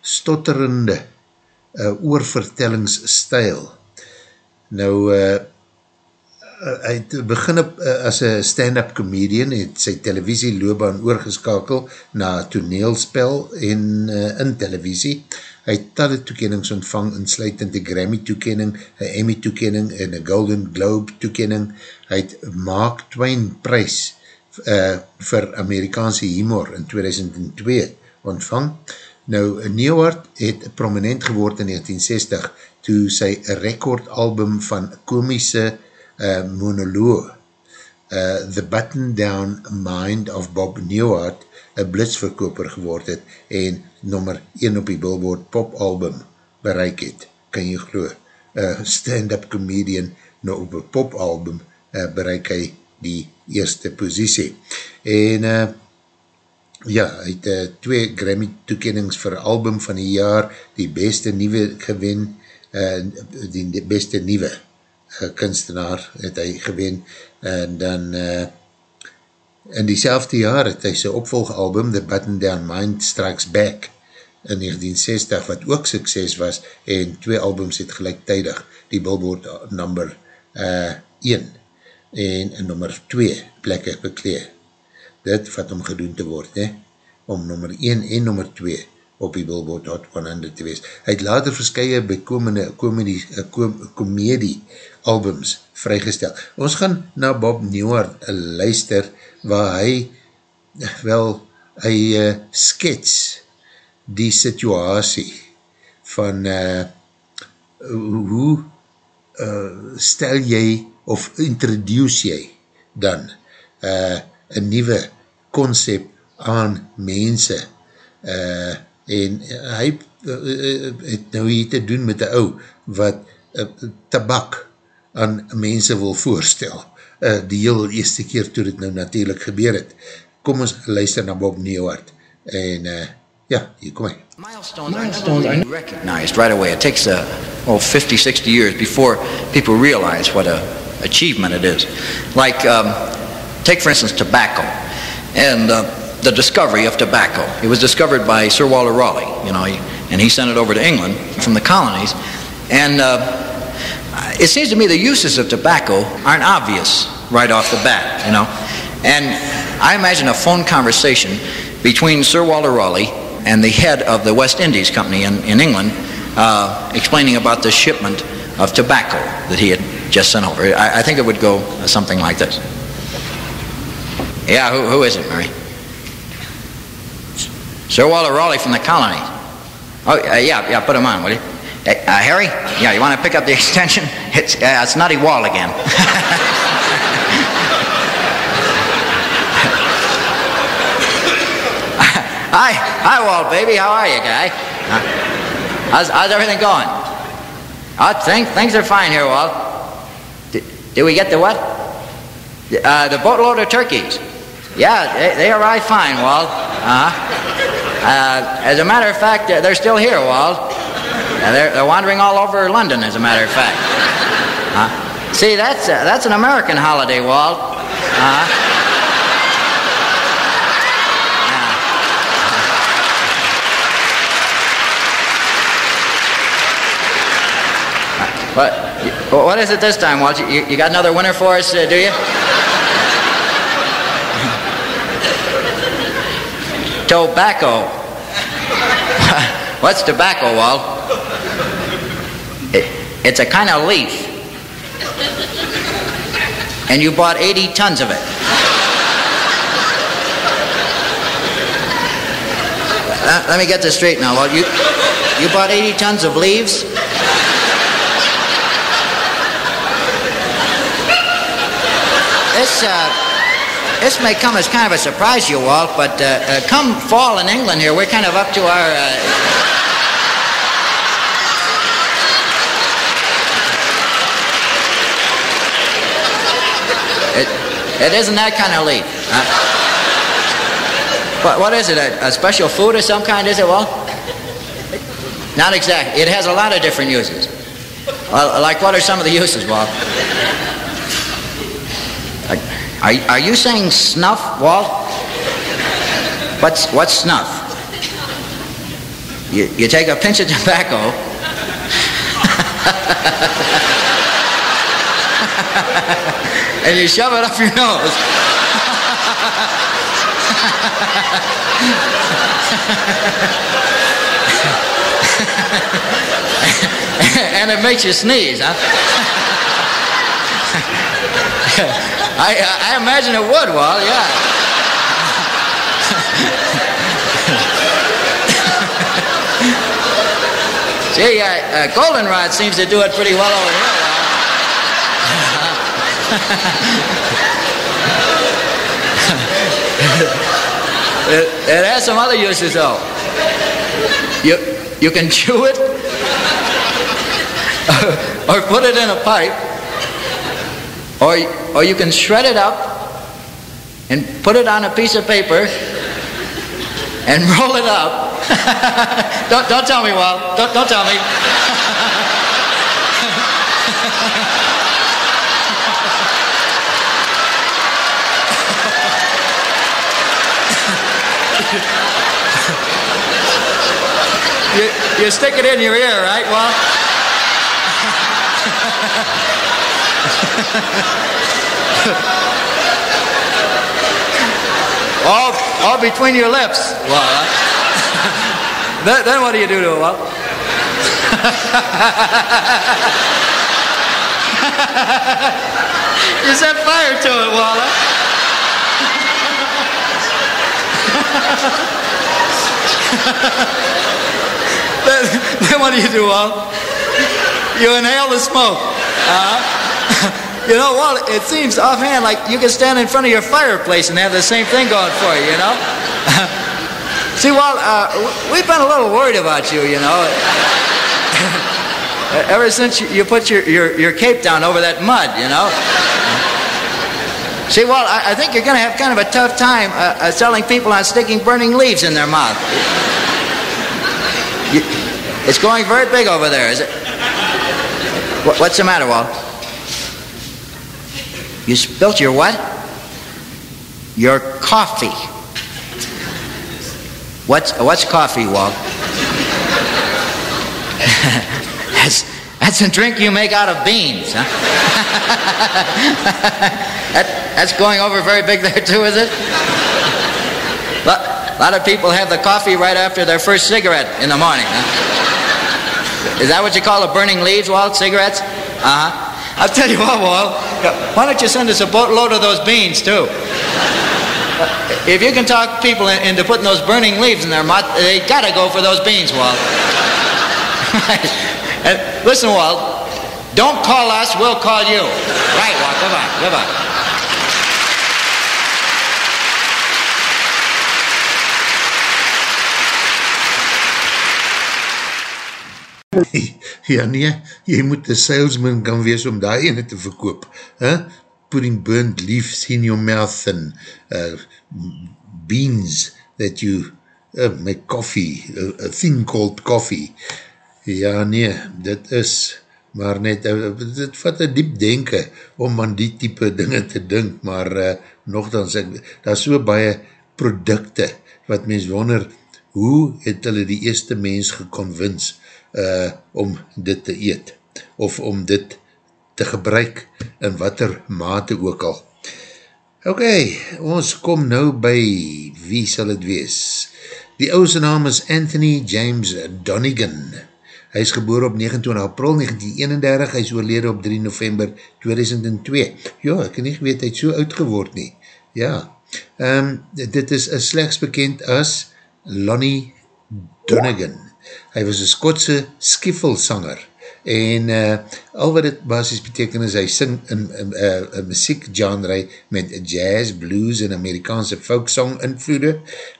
stotterende uh, oorvertellingsstijl. Nou, uh, hy het begin op, uh, as een stand-up comedian, het sy televisie loopbaan oorgeskakel na toneelspel en uh, in televisie. Hy het talle toekennings ontvang, insluitend die Grammy toekenning, een Emmy toekenning en een Golden Globe toekenning. Hy het Mark Twain prijs uh, vir Amerikaanse humor in 2002 ontvang. Nou, Newhart het prominent geword in 1960 toe sy recordalbum van komische uh, monoloog uh, The Button Down Mind of Bob Newhart een blitsverkoper geword het en nummer 1 op die Billboard pop album bereik het, kan jy geloof, uh, stand-up comedian nou op een pop album uh, bereik hy die eerste positie. En uh, ja, hy het uh, twee Grammy toekennings vir album van die jaar, die beste nieuwe gewin, uh, die beste nieuwe uh, kunstenaar het hy gewin, en dan uh, in diezelfde jaar het hy sy opvolgalbum The Button Down Mind Strikes Back in 1960, wat ook sukses was, en twee albums het gelijktijdig die Billboard number uh, 1 en nummer 2 plekke beklee. Dit wat om gedoen te word, he? om nummer 1 en nummer 2 op die Billboard Hot 100 te wees. Hy het later verskye bekomende komedie, kom, komedie albums vrygestel. Ons gaan na Bob Newhart luister, waar hy wel hy uh, skets die situasie van uh, hoe uh, stel jy of introduce jy dan uh, een nieuwe concept aan mense? Uh, en hy uh, het nou hier te doen met die ou wat uh, tabak aan mense wil voorstel uh, die heel eerste keer toe dit nou natuurlijk gebeur het kom ons luister na Bob Newhart en uh, ja, hier kom hy Milestones, Milestones are recognized right away. It takes uh, oh, 50, 60 years before people realize what a achievement it is. Like, um, take for instance tobacco and uh, the discovery of tobacco. It was discovered by Sir Walter Raleigh, you know, and he sent it over to England from the colonies. And uh, it seems to me the uses of tobacco aren't obvious right off the bat, you know. And I imagine a phone conversation between Sir Walter Raleigh and the head of the West Indies Company in, in England uh, explaining about the shipment of tobacco that he had just sent over. I, I think it would go something like this. Yeah, who, who is it, Mary? Sir Walter Raleigh from the colony. Oh, uh, yeah, yeah, put him on, will you? Uh, Harry? Yeah, you want to pick up the extension? It's, uh, it's Nutty Wall again. Hi, hi, Walt, baby. How are you, guy? How's, how's everything going? Oh, think, things are fine here, Walt. Did, did we get the what? Uh, the boatload of turkeys. Yeah, they, they arrived fine, Walt. Uh-huh. Uh, as a matter of fact, they're still here, Walt. They're, they're wandering all over London, as a matter of fact. See, that's, uh, that's an American holiday, Walt. Uh-huh. What? What is it this time, Walt? You, you got another winner for us, uh, do you? tobacco. What's tobacco, Walt? It, it's a kind of leaf. And you bought 80 tons of it. Uh, let me get this straight now, Walt. You, you bought 80 tons of leaves? This, uh, this may come as kind of a surprise to you, Walt, but uh, uh, come fall in England here, we're kind of up to our. It, isn't that kind of leaf. Uh, what, what is it? A, a, special food of some kind, is it, Walt? Not exactly. It has a lot of different uses. Well, like what are some of the uses, Walt? Are, are you saying snuff, Walt? What's, what's snuff? You, you take a pinch of tobacco and you shove it up your nose. and it makes you sneeze, huh? I, I imagine it would, Walt, yeah. See, uh, uh, Goldenrod seems to do it pretty well over here, it, it has some other uses, though. You, you can chew it or put it in a pipe or, or you can shred it up and put it on a piece of paper and roll it up. don't, don't tell me, Walt. Don't, don't tell me. You, stick it in your ear, right, Walt? all, all between your lips. Well, uh, then, then what do you do to it? Well, you set fire to it, Walla. then, what do you do, Walt? You inhale the smoke. Uh, you know, Walt, it seems offhand like you can stand in front of your fireplace and have the same thing going for you, you know? See, Walt, uh, we've been a little worried about you, you know. Ever since you put your, your, your cape down over that mud, you know. See, Walt, I, I think you're going to have kind of a tough time uh, uh, selling people on sticking burning leaves in their mouth. You, it's going very big over there, is it? What, what's the matter, Walt? You spilt your what? Your coffee. What's, what's coffee, Walt? that's, that's a drink you make out of beans, huh? that, that's going over very big there, too, is it? A lot of people have the coffee right after their first cigarette in the morning. Huh? Is that what you call the burning leaves, Walt? Cigarettes? Uh huh. I'll tell you what, Walt. Why don't you send us a boatload of those beans, too? If you can talk people into putting those burning leaves in their mouth, they gotta go for those beans, Walt. and listen, Walt, don't call us, we'll call you. Right, Walt, goodbye, goodbye. ja nee, jy moet een salesman kan wees om die ene te verkoop. Huh? Putting burnt leaves in your mouth and uh, beans that you uh, make coffee, a, a thing called coffee. Ja nee, dit is maar net, uh, dit vat een diep denken om aan die type dinge te dink, maar uh, nogthans, daar is so baie producte wat mens wonder, hoe het hulle die eerste mens geconvince uh, om dit te eet, of om dit te gebruik in wat er mate ook al. Ok, ons kom nou by, wie sal het wees? Die ouse naam is Anthony James Donegan. Hy is geboor op 29 april 1931, hy is oorlede op 3 november 2002. Ja, ek het nie geweet, hy het so oud geword nie. Ja, um, dit is slechts bekend as Lonnie Donegan. Hy was een Skotse skiffelsanger en uh, al wat het basis beteken is, hy sing in een uh, muziek genre met jazz, blues en Amerikaanse folksong invloede,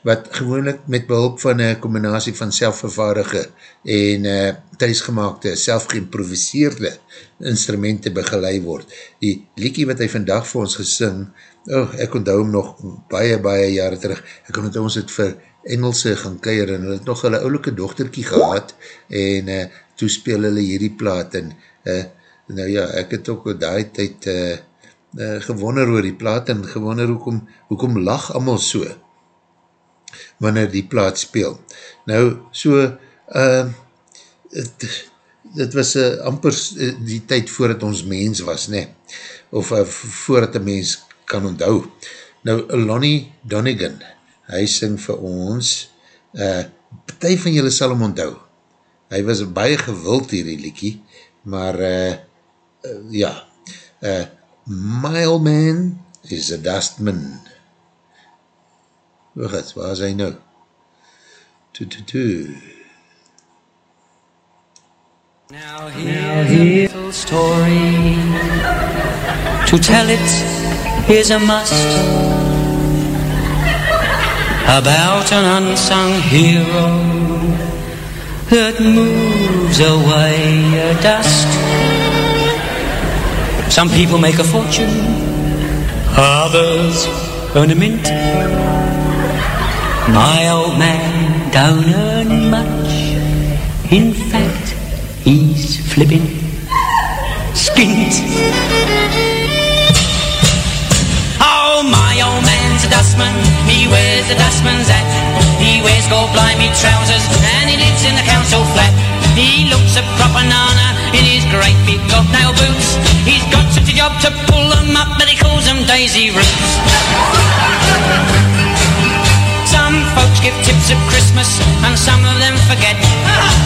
wat gewoonlik met behulp van een combinatie van selfvervaardige en uh, thuisgemaakte, selfgeïmproviseerde instrumenten begeleid word. Die liekie wat hy vandag vir ons gesing, oh, ek onthou hom nog baie, baie jare terug, ek onthou ons het vir Engelse gaan keir en hulle het nog hulle oulike dochterkie gehad en uh, toe speel hulle hierdie plaat en uh, nou ja, ek het ook daai tyd uh, uh, gewonder oor die plaat en gewonder hoekom, hoekom lag allemaal so wanneer die plaat speel. Nou, so uh, het, dit was uh, amper die tyd voordat ons mens was, ne? of uh, voordat een mens kan onthou. Nou, Lonnie Donegan, hy sing vir ons, uh, partij van julle sal hom onthou, hy was baie gewild hierdie liekie, maar uh, uh, ja, uh, Mile Man is a dustman. Wacht, waar is hy nou? To, to, to. Now here's a little story To tell it is a must about an unsung hero that moves away a dust. Some people make a fortune, others earn a mint. My old man don't earn much. In fact, he's flipping skint. A dustman he wears the dustman's hat. He wears gold blimey trousers and he lives in the council flat. He looks a proper nana in his great big nail boots. He's got such a job to pull them up, but he calls them daisy roots. Some folks give tips at Christmas and some of them forget.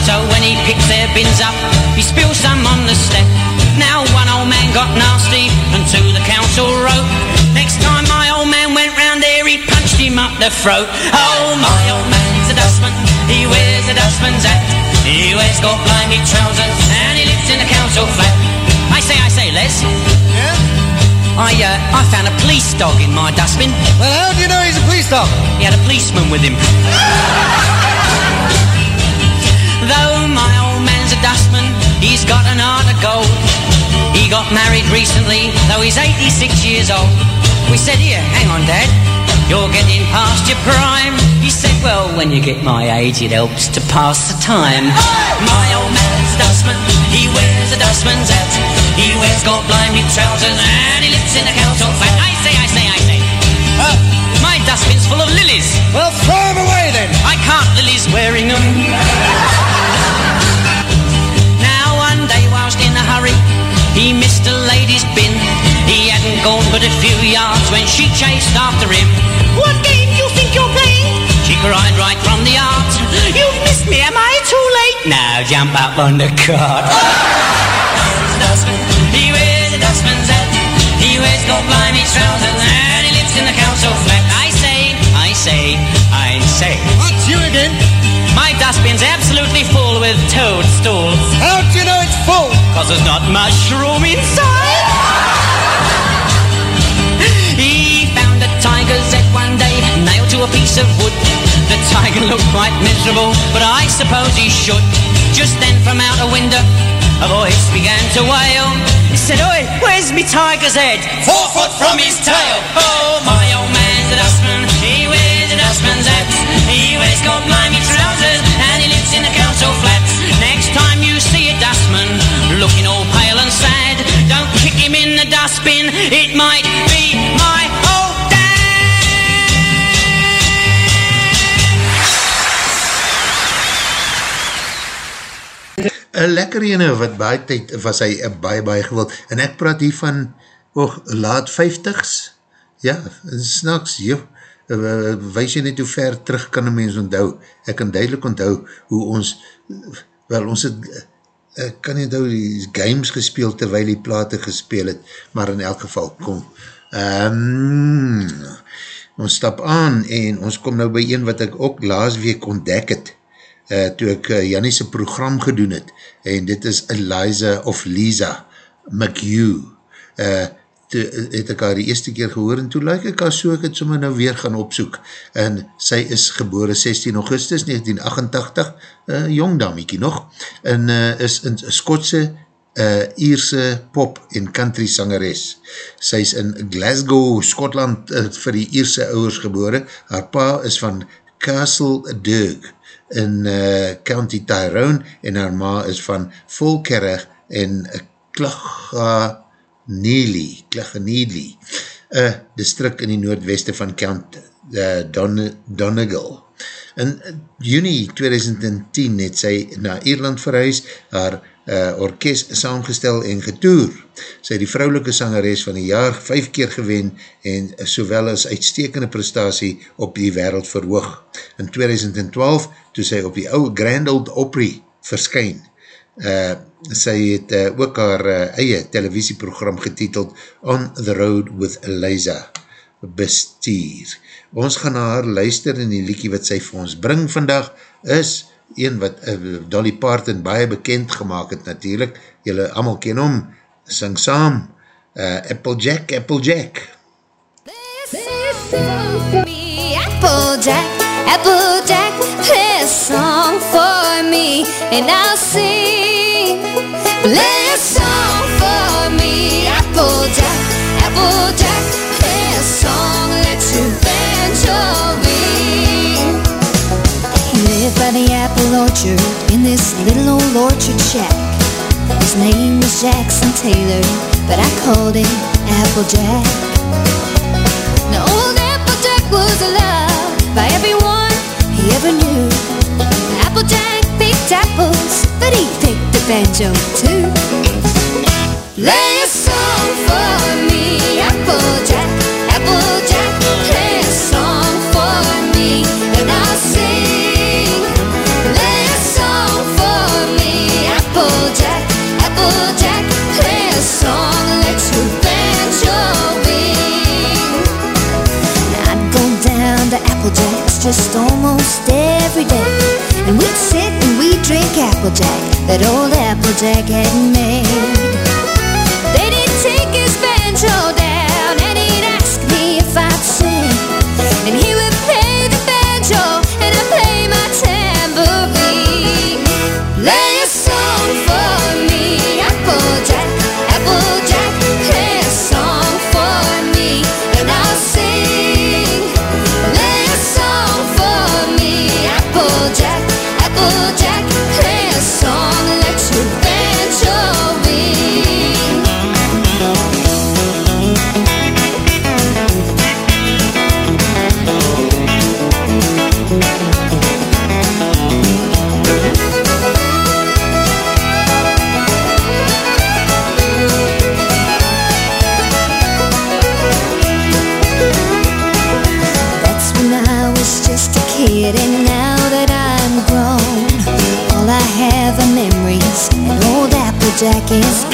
So when he picks their bins up, he spills some on the step. Now one old man got nasty and to the council wrote, him up the throat. Oh, my old man's a dustman, he wears a dustman's hat. He wears gold blimey trousers, and he lives in a council flat. I say, I say, Les. Yeah? I, uh, I found a police dog in my dustbin. Well, how do you know he's a police dog? He had a policeman with him. Though my old man's a dustman, he's got an heart of gold. He got married recently, though he's 86 years old. We said, here, hang on, Dad. You're getting past your prime. He said, well, when you get my age, it helps to pass the time. My old man's a dustman, he wears a dustman's hat. He wears gold blimey trousers and he lives in a council flat. I say, I say, I say. Huh? My dustbin's full of lilies. Well, throw him away then. I can't, Lily's wearing them. now one day whilst in a hurry, he missed a lady's bin. He hadn't gone but a few yards when she chased after him. What game do you think you're playing? She cried right from the yard. You've missed me, am I too late? Now jump up on the cart. he wears a dustman's hat. He wears gold blimey trousers and he lives in the council flat. I say, I say, I say. What's you again? My dustbin's absolutely full with toadstools. How do you know it's full? Cause there's not much room inside. A piece of wood. The tiger looked quite miserable, but I suppose he should. Just then from out a window, a voice began to wail. He said, Oi, where's me tiger's head? Four foot from his tail. Oh, my old man's a dustman. He wears a dustman's hat. He wears gold blimey trousers, and he lives in a council flat. Next time you see a dustman looking all pale and sad, don't kick him in the dustbin. It might be my Een lekker ene wat baie tyd was hy uh, baie baie gewild. En ek praat hier van oh, laat 50s ja, snaks joh, uh, wees jy net hoe ver terug kan een mens onthou. Ek kan duidelik onthou hoe ons wel ons het ek kan nie onthou die games gespeeld terwijl die plate gespeel het maar in elk geval kom. Um, ons stap aan en ons kom nou by een wat ek ook laas week ontdek het uh, toe ek uh, Jannie's program gedoen het, en dit is Eliza of Lisa McHugh. Uh, toe het ek haar die eerste keer gehoor, en toe like ek haar so, ek het sommer nou weer gaan opsoek, en sy is gebore 16 augustus 1988, uh, jong damiekie nog, en uh, is in Skotse uh, Ierse pop en country sangeres. Sy is in Glasgow, Skotland, uh, vir die Ierse ouwers gebore, haar pa is van Castle Dirk, in uh, County Tyrone en haar ma is van Volkerrig en Klaghanili, Klaghanili, een distrik in die noordweste van Count uh, Don Donegal. In juni 2010 het sy na Ierland verhuis, haar uh, orkest saamgestel en getoer. Sy die vrouwelike sangeres van die jaar vijf keer gewen en sowel as uitstekende prestatie op die wereld verhoog. In 2012, toe sy op die oude Grand Old Opry verskyn, uh, sy het uh, ook haar uh, eie televisieprogram getiteld On the Road with Eliza bestuur. Ons gaan na haar luister en die liekie wat sy vir ons bring vandag is een wat uh, Dolly Parton baie bekend gemaakt het natuurlijk. Julle allemaal ken hom, sing saam, uh, Applejack, Applejack. Applejack, Applejack, play a song for me and I'll sing. Play a song for me, Applejack, Applejack, orchard in this little old orchard shack. His name was Jackson Taylor, but I called him Applejack. Now old Applejack was loved by everyone he ever knew. Applejack picked apples, but he picked the banjo too. Play a song for me, Applejack, breakfast almost every day. And we'd sit and we'd drink Applejack that old Applejack had made. Old Applejack is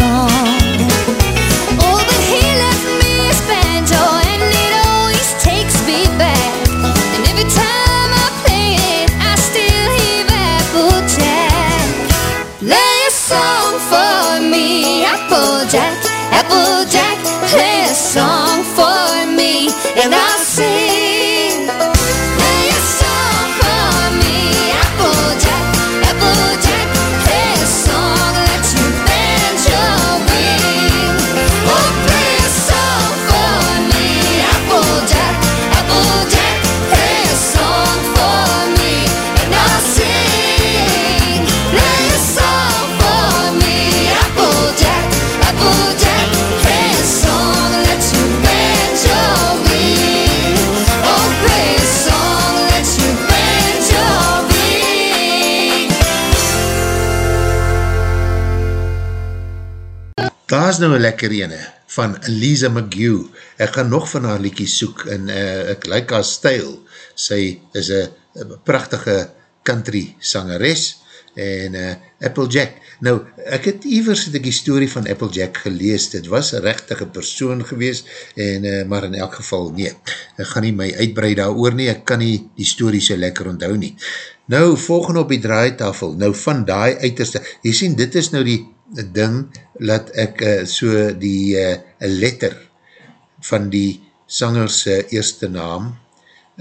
Is nou een lekker ene van Lisa McGew. Ek gaan nog van haar liekies soek en uh, ek like haar stijl. Sy is een prachtige country sangeres en uh, Applejack. Nou, ek het evers het ek die story van Applejack gelees. Dit was een rechtige persoon gewees en uh, maar in elk geval nee. Ek gaan nie my uitbreid daar oor nie. Ek kan nie die story so lekker onthou nie. Nou, volgende op die draaitafel. Nou, van die uiterste. Jy sien, dit is nou die ding dat ek uh, so die uh, letter van die sangers uh, eerste naam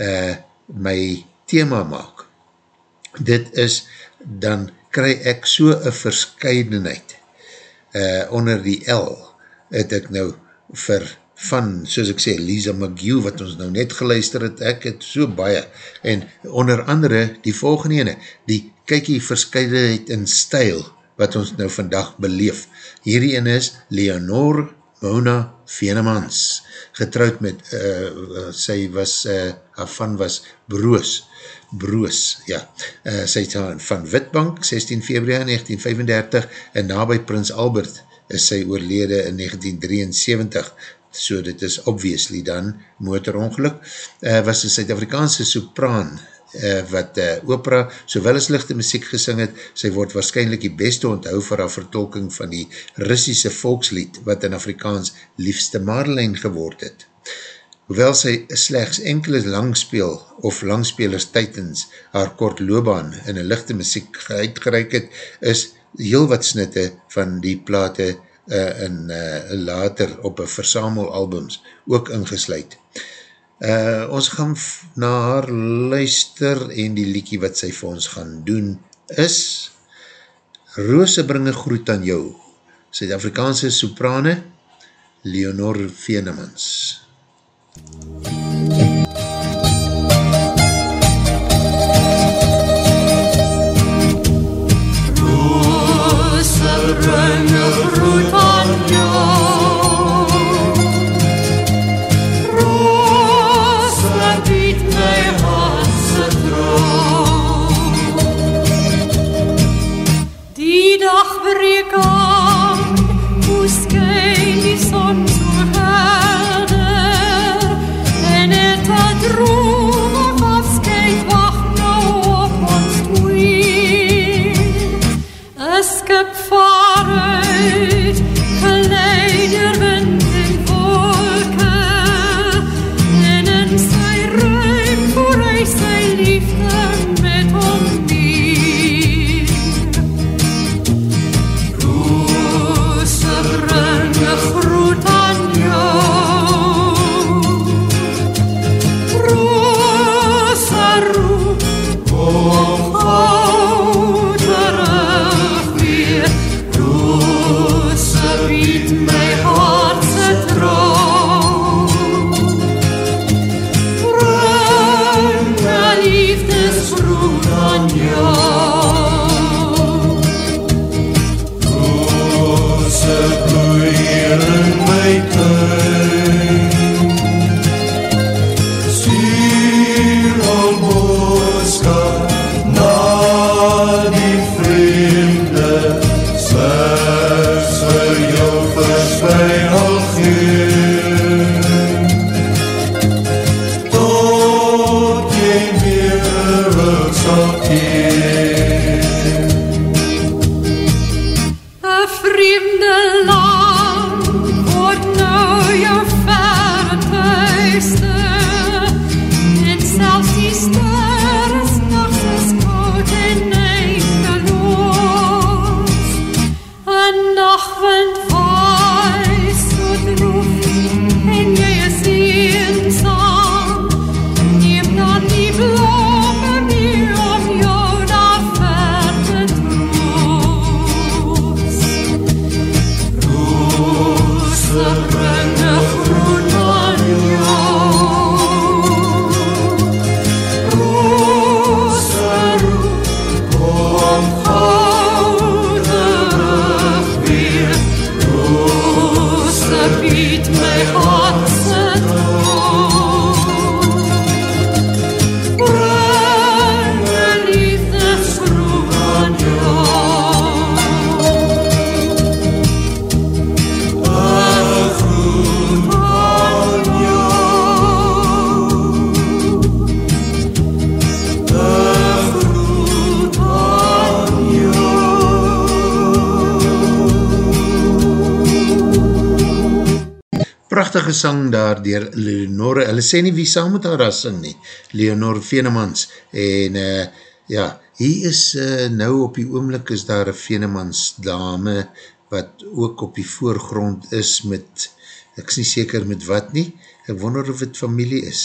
uh, my thema maak. Dit is, dan kry ek so een verscheidenheid uh, onder die L het ek nou vir van, soos ek sê, Lisa McGew, wat ons nou net geluister het, ek het so baie, en onder andere die volgende ene, die kykie verscheidenheid in stijl, wat ons nou vandag beleef. Hierdie ene is Leonore Mona Venemans, getrouwd met, uh, sy was, uh, haar van was Broos, Broos, ja, uh, sy is van Witbank, 16 februari 1935, en nabij Prins Albert is sy oorlede in 1973, so dit is obviously dan motorongeluk, uh, was een Suid-Afrikaanse sopraan, uh, wat uh, opera, sowel as lichte muziek gesing het, sy word waarschijnlijk die beste onthou vir haar vertolking van die Russische volkslied, wat in Afrikaans liefste Marlijn geword het. Hoewel sy slechts enkele langspeel of langspelers tydens haar kort loopbaan in een lichte muziek uitgereik het, is heel wat snitte van die plate uh, in uh, later op een versamelalbums ook ingesluid. Uh, ons gaan na haar luister en die liekie wat sy vir ons gaan doen is Rose bring een groet aan jou Suid-Afrikaanse soprane Leonore Venemans Rose hoe skyn die son sê nie wie saam met haar as sing nie, Leonore Venemans, en uh, ja, hier is uh, nou op die oomlik is daar een Venemans dame, wat ook op die voorgrond is met, ek is nie seker met wat nie, ek wonder of het familie is,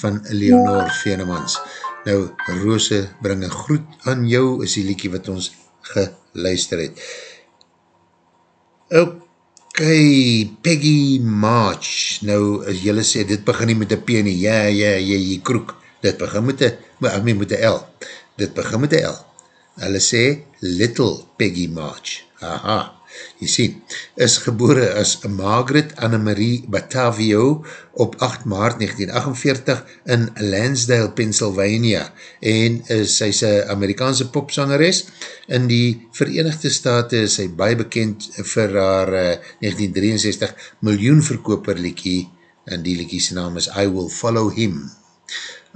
van Leonore Venemans. Nou, Rose, bring een groet aan jou, is die liekie wat ons geluister het. Ok, Peggy March, nou, as jylle sê, dit begin nie met een P nie, ja, ja, ja, jy kroek, dit begin met een, maar nie met een L, dit begin met een L, hulle sê, Little Peggy March, haha, jy sien, is gebore as Margaret Annemarie Batavio op 8 maart 1948 in Lansdale, Pennsylvania en is sy sy Amerikaanse popsangeres. In die Verenigde Staten is sy baie bekend vir haar uh, 1963 miljoen verkoper liekie en die liekie sy naam is I Will Follow Him.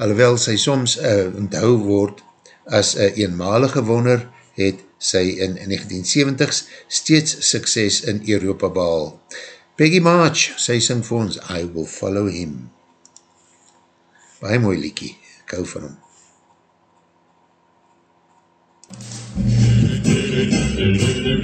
Alhoewel sy soms uh, onthou word as een eenmalige wonder, het sy in 1970s steeds sukses in Europa behal. Peggy March, sy sing vir ons, I Will Follow Him. Baie mooi liekie, ek hou van hom. Love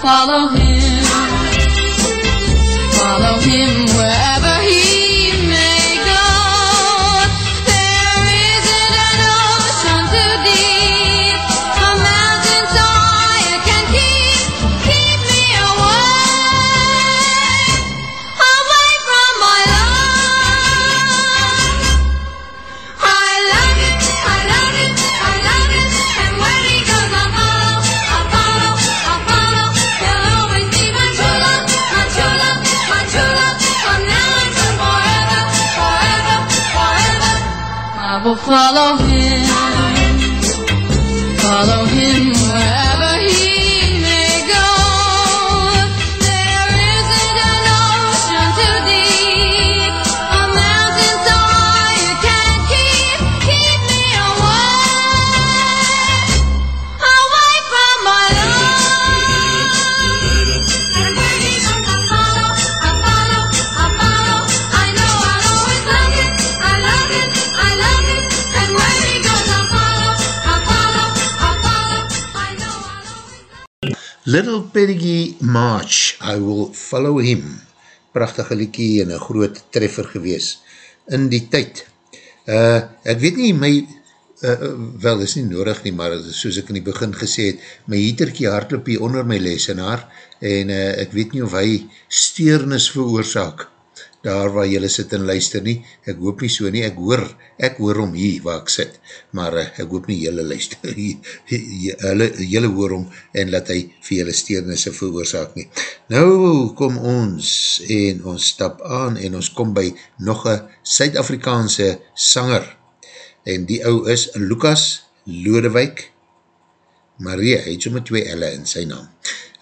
follow him, follow him Peggy March, I Will Follow Him. Prachtige liekie en een groot treffer gewees in die tyd. Uh, ek weet nie, my, uh, wel is nie nodig nie, maar soos ek in die begin gesê het, my heaterkie hardloop hier onder my lesenaar en uh, ek weet nie of hy steernis veroorzaak daar waar jylle sit en luister nie, ek hoop nie so nie, ek hoor, ek hoor om hier waar ek sit, maar uh, ek hoop nie jylle luister, jylle, jylle hoor om en laat hy vir jylle steernisse veroorzaak nie. Nou kom ons en ons stap aan en ons kom by nog een Suid-Afrikaanse sanger. En die ou is Lucas Lodewijk Marie, hy het so met twee elle in sy naam.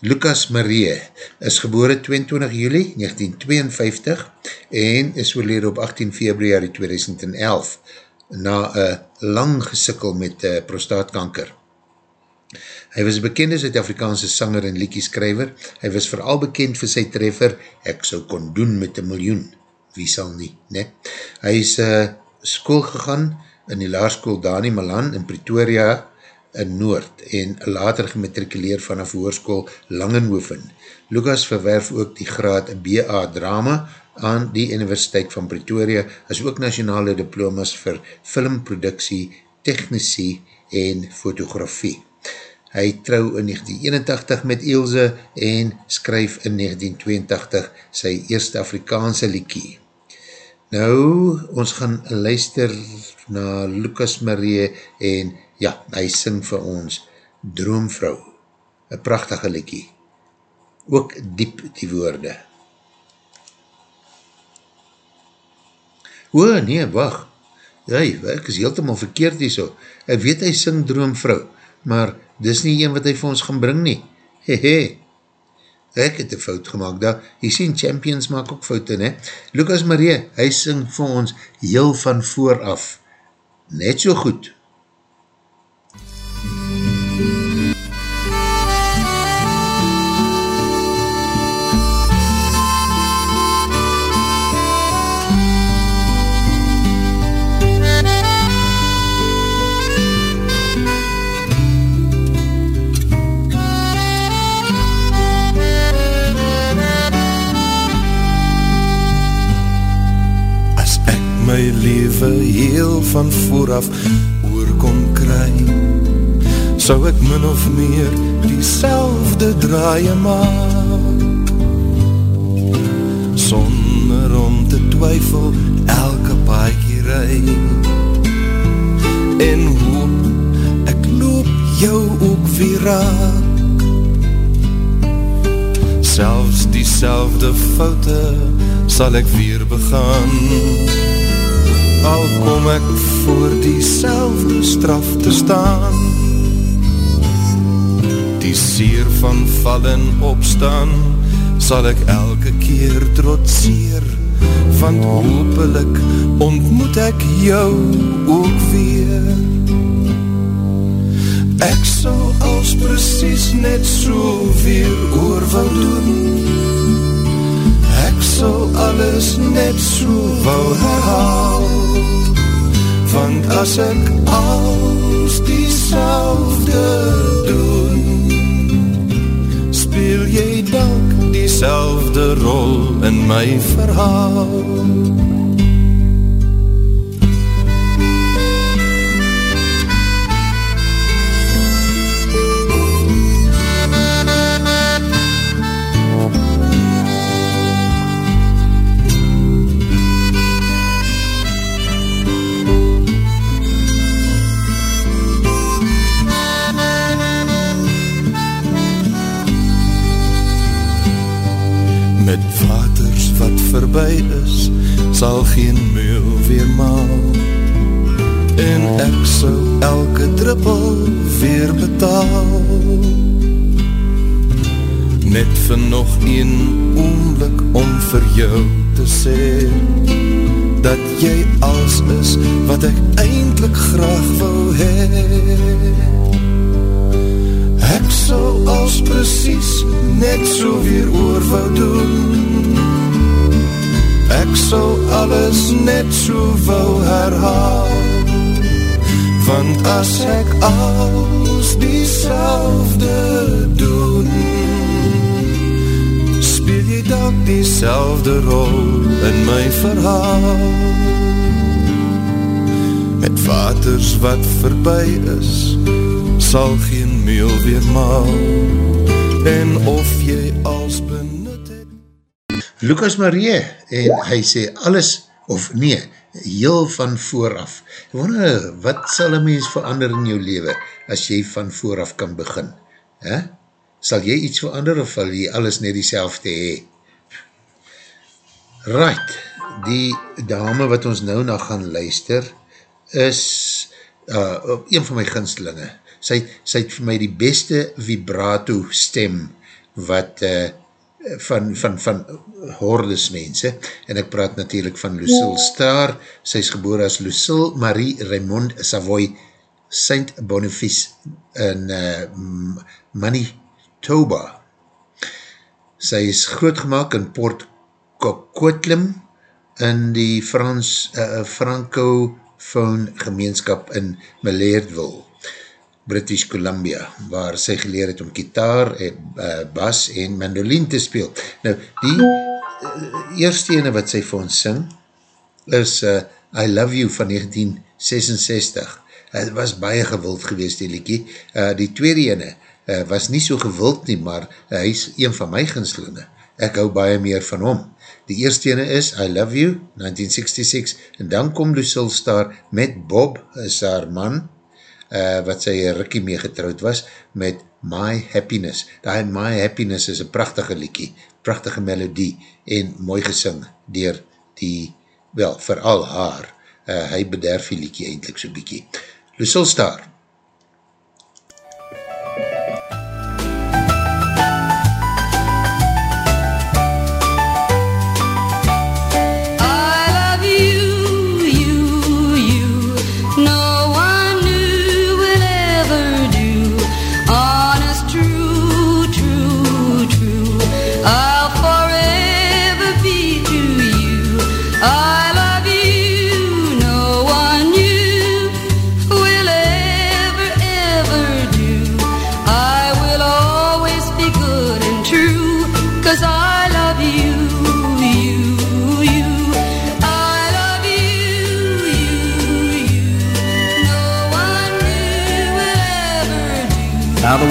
Lucas Marie is gebore 22 juli 1952 en is oorlede op 18 februari 2011 na een lang gesikkel met uh, prostaatkanker. Hy was bekende Zuid-Afrikaanse sanger en liekieskrijver. Hy was vooral bekend vir sy treffer Ek so kon doen met een miljoen. Wie sal nie, ne? Hy is uh, school gegaan in die laarskool Dani Malan in Pretoria, in Noord en later gematrikuleer vanaf hoorskool Langenhoven. Lucas verwerf ook die graad BA Drama aan die Universiteit van Pretoria as ook nationale diplomas vir filmproduksie, technisie en fotografie. Hy trou in 1981 met Ilse en skryf in 1982 sy eerste Afrikaanse liekie. Nou, ons gaan luister na Lucas Marie en ja, hy sing vir ons Droomvrou, een prachtige liekie, ook diep die woorde. O, nee, wacht, hey, ek is heeltemaal verkeerd hier so, ek weet hy sing Droomvrou, maar dis nie een wat hy vir ons gaan bring nie, he he, ek het een fout gemaakt daar, jy sien, champions maak ook fouten, he, Lucas Marie, hy sing vir ons heel van vooraf, net so goed, van vooraf oor kon kry. Sou ek min of meer die selfde draaie maak? Sonder om te twyfel elke paaikie ry. En hoop ek loop jou ook weer raak. Selfs die selfde foute sal ek weer begaan al kom ek voor die selfde straf te staan. Die sier van val en opstaan sal ek elke keer trotseer. Want hopelik ontmoet ek jou ook weer. Ek sal als precies net so weer oor wil doen sal alles net so wou herhaal. Want as ek als die selfde doen speel jy dank die selfde rol in my verhaal verby is, sal geen meel weer maal. En ek sal elke druppel weer betaal. Net vir nog een oomblik om vir jou te sê, dat jy als is wat ek eindelijk graag wou hee. Ek sal als precies net so weer oor wou doen, Ek sal alles net so wou herhaal. Want as ek als die selfde doen Speel jy dat die selfde rol in my verhaal. Met waters wat verby is Sal geen meel weer maal. En of jy Lucas Marie, en hy sê alles, of nee, heel van vooraf. Ek wonder, wat sal een mens verander in jou leven, as jy van vooraf kan begin? He? Sal jy iets verander, of sal jy alles net die selfde hee? Right, die dame wat ons nou na gaan luister, is uh, een van my ginstelinge. Sy, sy het vir my die beste vibrato stem wat uh, van, van, van hordes mense, en ek praat natuurlijk van Lucille Star, sy is geboor as Lucille Marie Raymond Savoy Saint Boniface in uh, Manitoba. Sy is grootgemaak in Port Coquitlam in die Frans, uh, Francophone gemeenskap in Maleerdville. British Columbia, waar sy geleer het om gitaar, eh, bas en mandolin te speel. Nou, die uh, eerste ene wat sy vir ons sing, is uh, I Love You van 1966. Het was baie gewild geweest, die liekie. Uh, die tweede ene uh, was nie so gewild nie, maar uh, hy is een van my ginslinge. Ek hou baie meer van hom. Die eerste ene is I Love You, 1966, en dan kom Lucille Star met Bob, is haar man, uh, wat sy Rikkie mee getrouwd was, met My Happiness. Die My Happiness is een prachtige liekie, prachtige melodie, en mooi gesing dier die, wel, vooral haar, uh, hy bederf die liekie eindelijk so bykie. Lucille Star.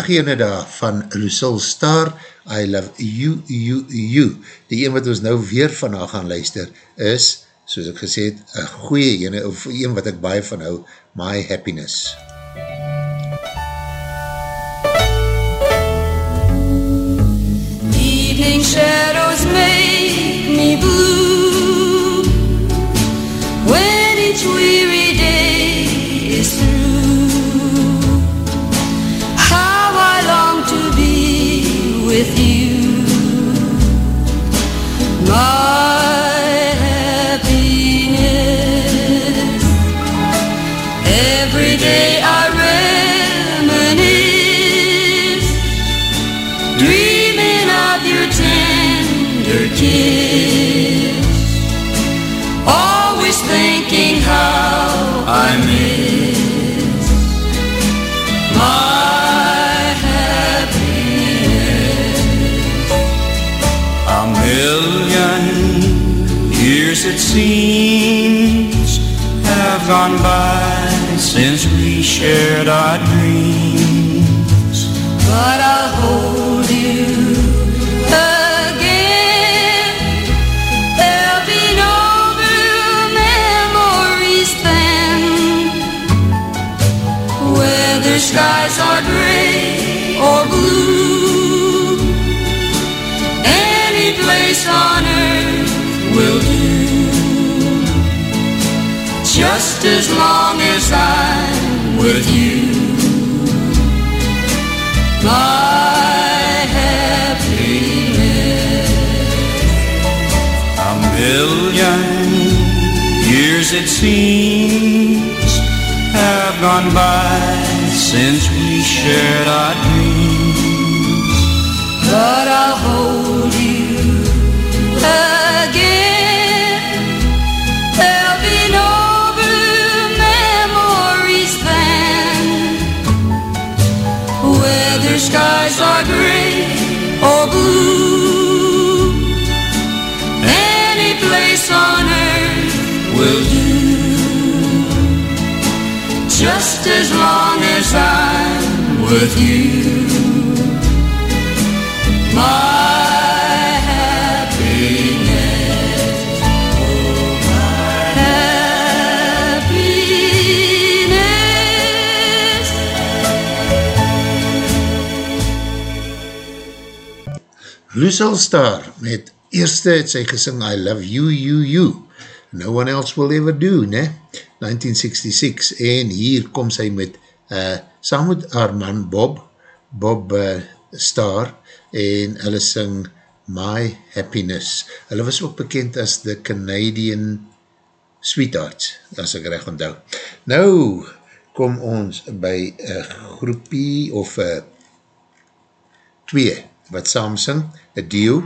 Prachtig ene daar van Lucille Star, I love you, you, you. Die een wat ons nou weer van haar gaan luister is, soos ek gesê het, een goeie ene, of een wat ek baie van hou, My Happiness. Evening shadows make me blue when each weary gone by since we shared our dreams. But I'll hold you again. There'll be no blue memories then. Whether skies are gray Just as long as I'm with you. My happiness. A million years it seems have gone by since we shared our dreams. But I'll hold you skies are gray or blue, any place on earth will do. Just as long as I'm with you. My Lucille Star met eerste het sy gesing I Love You, You, You. No one else will ever do, ne? 1966 en hier kom sy met uh, saam met haar man Bob, Bob uh, Star en hulle sing My Happiness. Hulle was ook bekend as the Canadian Sweethearts, as ek recht onthou. Nou kom ons by een groepie of een twee wat saam sing, duo,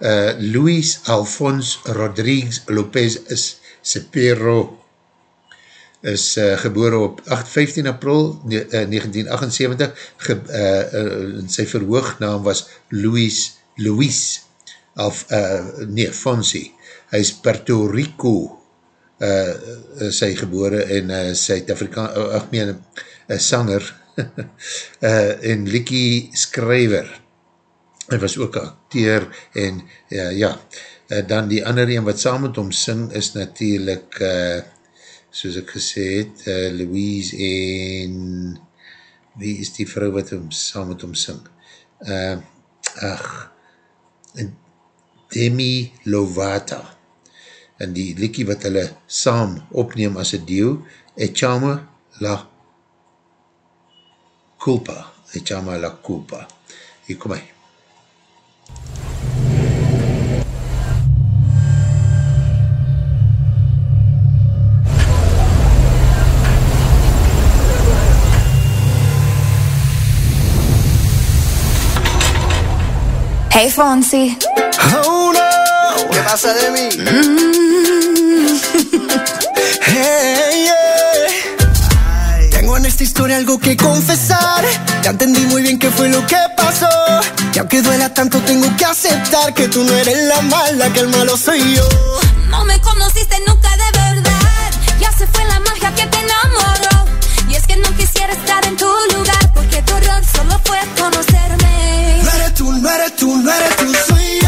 uh, Luis Alfons Rodriguez Lopez is Sepero is uh, gebore op 8, 15 april uh, 1978 ge, uh, uh, sy verhoognaam was Luis Luis of, uh, nee, Fonsi. Hy is Puerto Rico uh, sy gebore en uh, Suid-Afrika, uh, ach meen, uh, sanger. Uh, en Likkie Skryver hy was ook acteur en uh, ja, uh, dan die ander een wat saam met hom sing is natuurlijk uh, soos ek gesê het, uh, Louise en wie is die vrou wat hom saam met hom sing? Uh, ach, Demi Lovato en die liekie wat hulle saam opneem as een deel, Echama La Culpa, Echama La Culpa. Hier kom hy. Hey Fonsi. Oh no. ¿Qué pasa de mí? Hey, yeah. Tengo en esta historia algo que confesar. Ya entendí muy bien qué fue lo que pasó. Y aunque duela tanto, tengo que aceptar que tú no eres la mala, que el malo soy yo. No me conociste nunca de verdad. Ya se fue la magia que te enamoró. Y es que no quisiera estar en tu lugar. Porque tu error solo fue conocerme. No eres tú, no eres tú, no eres tú, soy yo.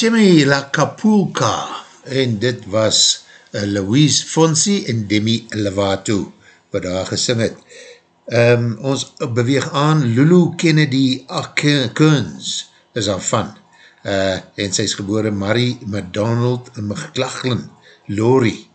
Echemi La Capulca en dit was uh, Louise Fonsi en Demi Lovato wat daar gesing het. Um, ons beweeg aan. Lulu Kennedy Kearns is daar van. Uh, en sy is gebore Marie McDonald McLachlan Laurie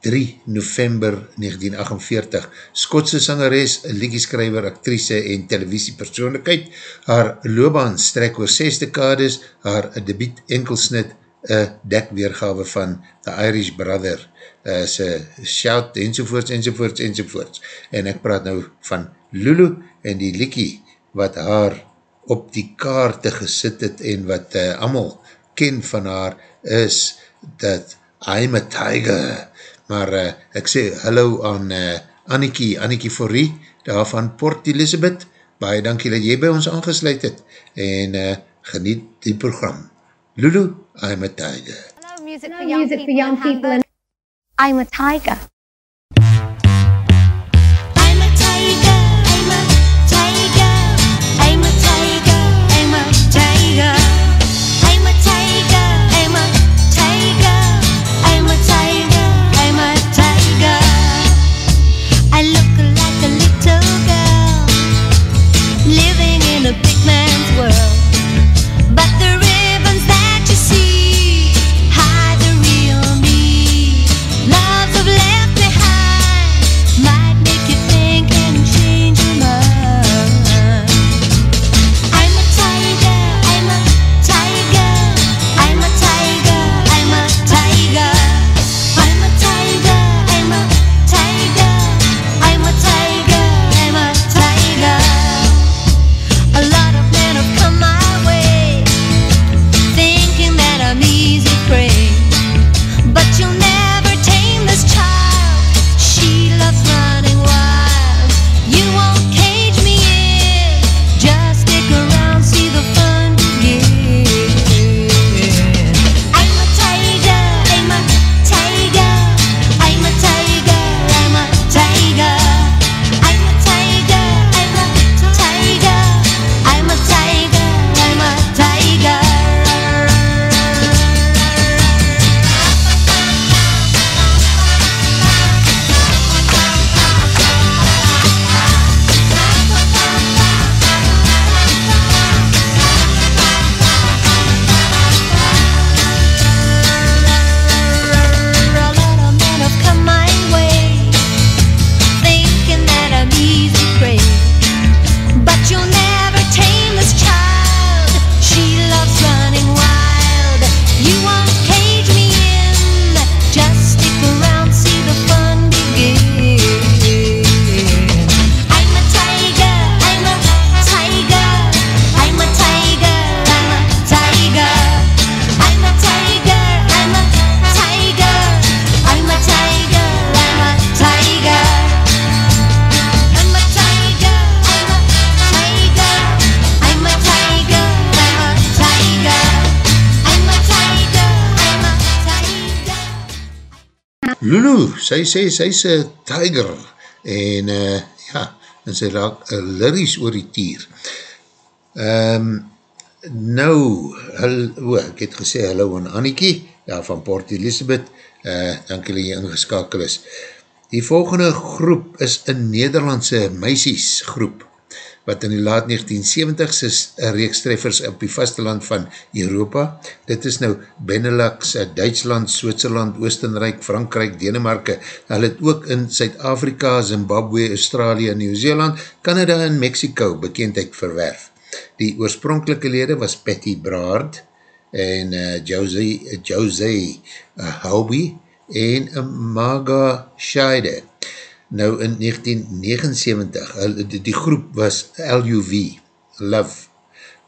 3 November 1948. Skotse sangeres, liedjeskrijver, actrice en televisiepersoonlijkheid. Haar loopbaan strek oor 6 dekades, haar debiet enkelsnit, een dekweergave van The Irish Brother, uh, sy shout, enzovoorts, enzovoorts, enzovoorts. En ek praat nou van Lulu en die liedjie wat haar op die kaarte gesit het en wat uh, allemaal ken van haar is dat I'm a tiger. Maar uh, ek sê hallo aan uh, Annikie, Annikie Forrie, daar van Port Elizabeth. Baie dankie dat jy by ons aangesluit het en uh, geniet die program. Lulu, I'm a tiger. Hello, music for young, music for young people. And I'm a tiger. Sy sê sy is een tiger en uh, ja, en sy raak uh, lirries oor die tier. Um, nou, hul, oh, ek het gesê hallo aan Annikie, ja, van Port Elizabeth, uh, dank julle jy ingeskakel is. Die volgende groep is een Nederlandse meisies groep, wat in die laat 1970s is een reekstreffers op die vasteland van Europa. Dit is nou Benelux, eh, Duitsland, Switserland, Oostenrijk, Frankrijk, Denemarke. Hulle het ook in Zuid-Afrika, Zimbabwe, Australië, Nieuw-Zeeland, Canada en Mexico bekendheid verwerf. Die oorspronkelike lede was Patty Braard en uh, Jose, Jose uh, Hobie en uh, Maga Scheide. Nou in 1979, hulle- die, die groep was LUV, Love,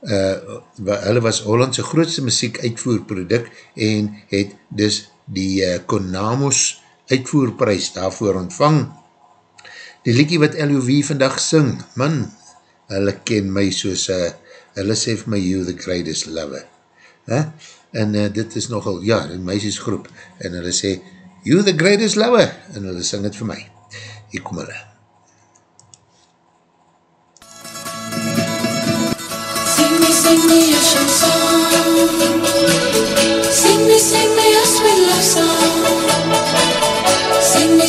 uh, wa- hulle was Hollandse grootste muziek uitvoerproduct en het dus die uh, Konamos uitvoerprys daarvoor ontvang. Die liekie wat LUV vandag sing, man, hulle ken my soos, uh, hulle sê vir my, you the greatest lover. Huh? En uh, dit is nogal, ja, een meisjesgroep, en hulle sê, you the greatest lover, en hulle sing het vir my. y Cumaná. Sing me, sing me a song. Sing me, a sweet love song. Sing me,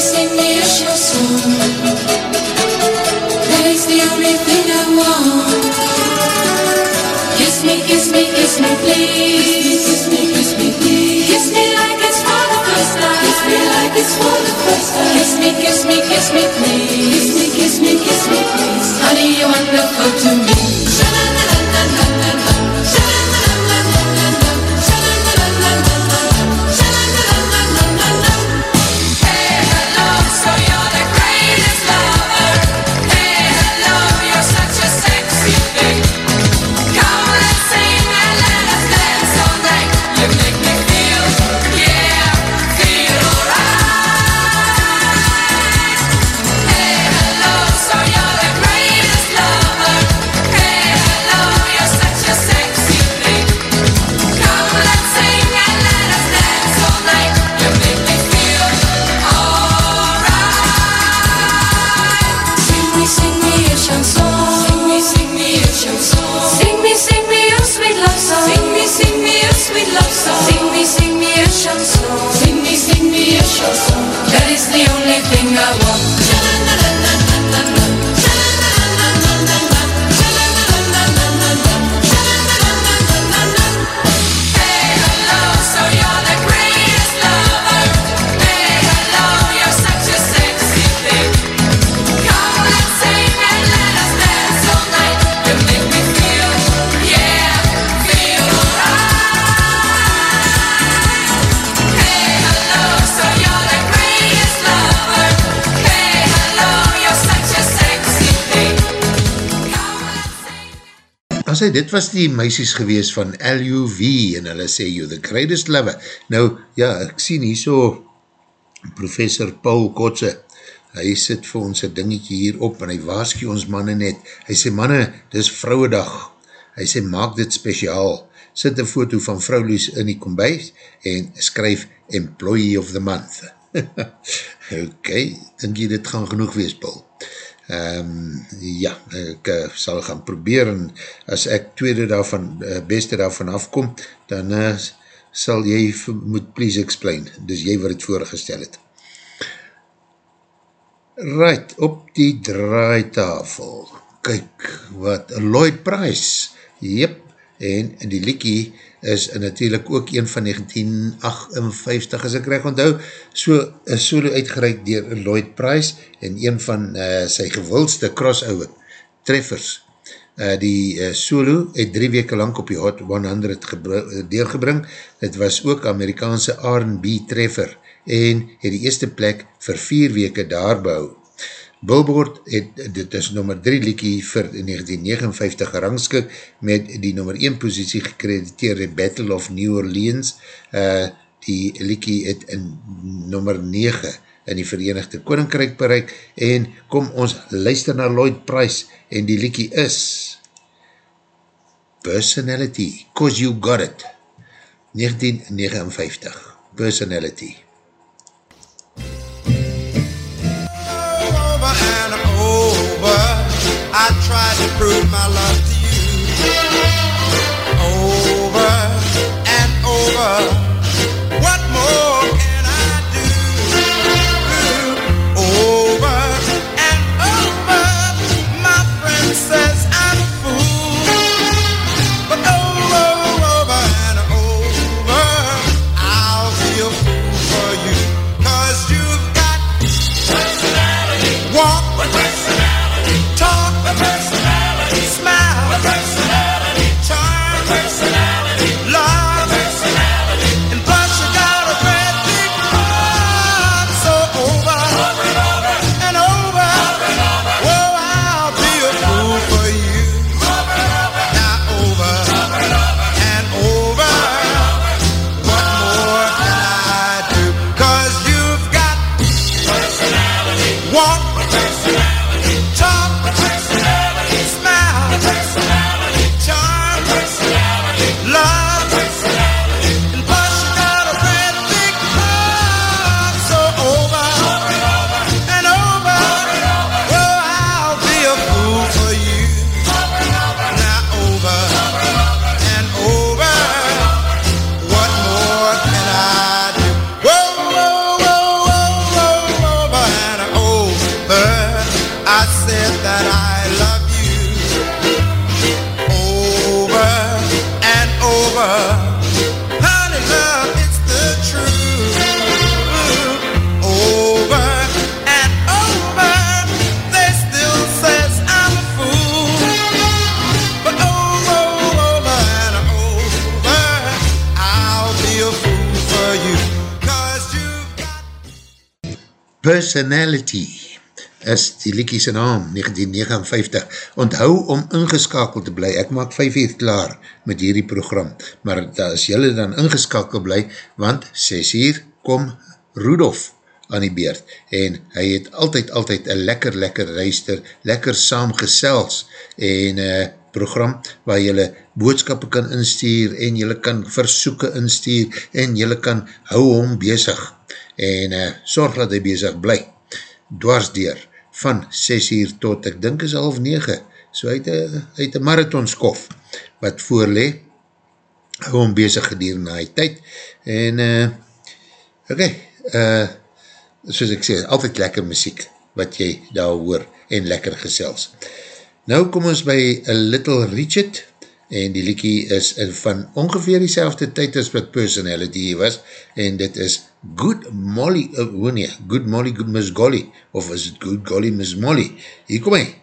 a song. That me, kiss me, kiss me, please. Kiss me, kiss me, kiss me, please. Kiss me, kiss me, kiss me, please. Honey, you're wonderful to me. Sing the only thing I want. Hy, dit was die meisies gewees van LUV en hulle sê you the greatest lover. Nou, ja, ek sien hier so professor Paul Kotze, hy sit vir ons een dingetje hier op en hy waarskie ons manne net. Hy sê, manne, dis vrouwedag. Hy sê, maak dit speciaal. Sit een foto van vrouwlies in die kombuis en skryf Employee of the Month. ok, dink jy dit gaan genoeg wees, Paul? Um, ja, ek uh, sal gaan probeer en as ek tweede daarvan, uh, beste daarvan afkom, dan uh, sal jy moet please explain, dus jy wat het voorgestel het. Right, op die draaitafel, kyk wat, Lloyd Price, jep, en die liekie is natuurlijk ook een van 1958, as ek reg onthou, so een solo uitgereik dier Lloyd Price, en een van uh, sy gewildste crossover treffers. Uh, die uh, solo het drie weke lang op die Hot 100 deurgebring, het was ook Amerikaanse R&B treffer, en het die eerste plek vir vier weke daar behou. Billboard het, dit is nummer 3 liekie vir 1959 gerangskik met die nummer 1 posiesie gekrediteerde Battle of New Orleans. Uh, die liekie het in nummer 9 in die Verenigde Koninkryk bereik. En kom ons luister na Lloyd Price en die liekie is Personality, Cause You Got It 1959 Personality I tried to prove my love to you. Over and over. What more Personality is die liekie sy naam, 1959. Onthou om ingeskakeld te bly, ek maak 5 uur klaar met hierdie program, maar as jylle dan ingeskakeld bly, want 6 uur kom Rudolf aan die beurt, en hy het altyd, altyd een lekker, lekker reister, lekker saamgesels, en uh, program waar jylle boodskappe kan instuur, en jylle kan versoeken instuur, en jylle kan hou hom bezig, en uh, sorg dat hy bezig bly, dwarsdeer, van 6 uur tot, ek dink is half 9, so hy het een marathonskof, wat voorle, hou hom bezig gedurende na die tyd, en uh, ok, uh, soos ek sê, altyd lekker muziek, wat jy daar hoor, en lekker gesels. Nou kom ons by A Little Richard, en die liekie is van ongeveer die selfde tyd as wat personality was, en dit is Good Molly, uh, oh nee, Good Molly, Miss Golly, of is it Good Golly Miss Molly? Hier kom hy.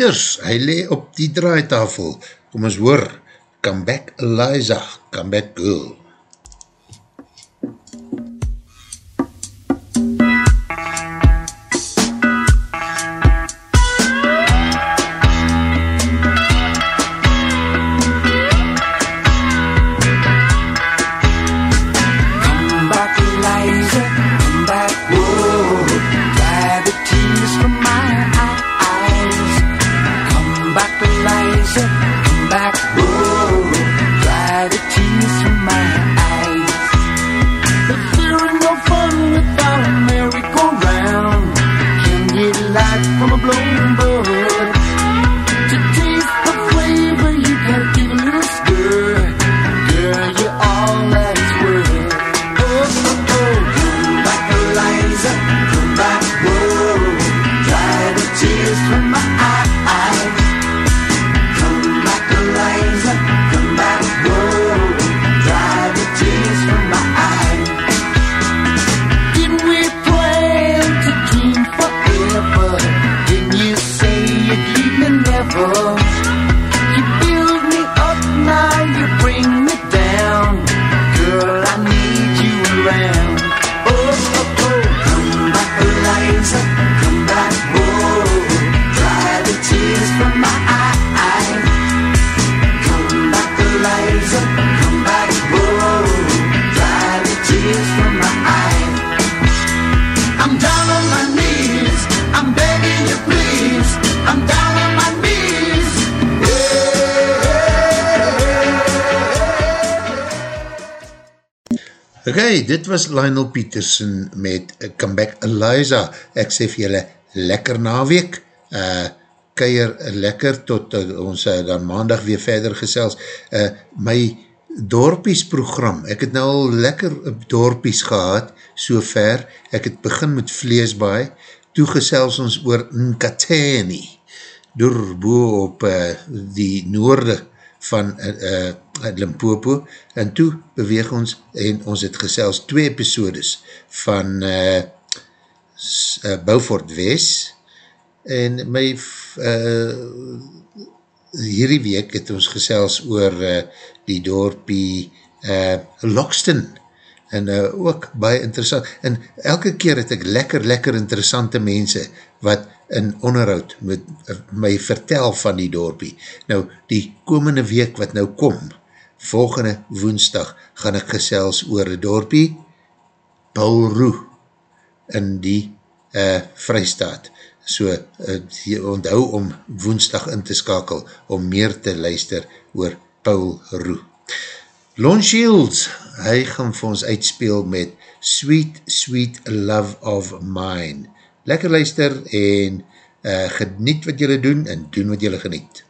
Lionel Peters, hy le op die draaitafel, kom ons hoor, Come Back Eliza, Come Back Girl. Ok, dit was Lionel Peterson met Come Back Eliza. Ek sê vir julle, lekker naweek, uh, keier lekker tot uh, ons uh, dan maandag weer verder gesels. Uh, my dorpiesprogram, ek het nou al lekker dorpies gehad, so ver, ek het begin met vleesbaai, toe gesels ons oor Nkatani, door boe op uh, die noorde van uh, uh, Limpopo, en toe beweeg ons, en ons het gesels twee episodes van uh, uh, Beaufort West, en my uh, hierdie week het ons gesels oor uh, die dorpie uh, Loxton, en uh, ook baie interessant, en elke keer het ek lekker, lekker interessante mense, wat in onderhoud met my vertel van die dorpie. Nou, die komende week wat nou kom, volgende woensdag, gaan ek gesels oor die dorpie Paulroe in die uh, vrystaat. So, uh, onthou om woensdag in te skakel, om meer te luister oor Paulroe. Lon Shields, hy gaan vir ons uitspeel met Sweet, Sweet Love of Mine lekker luister en uh, geniet wat jylle doen en doen wat jylle geniet.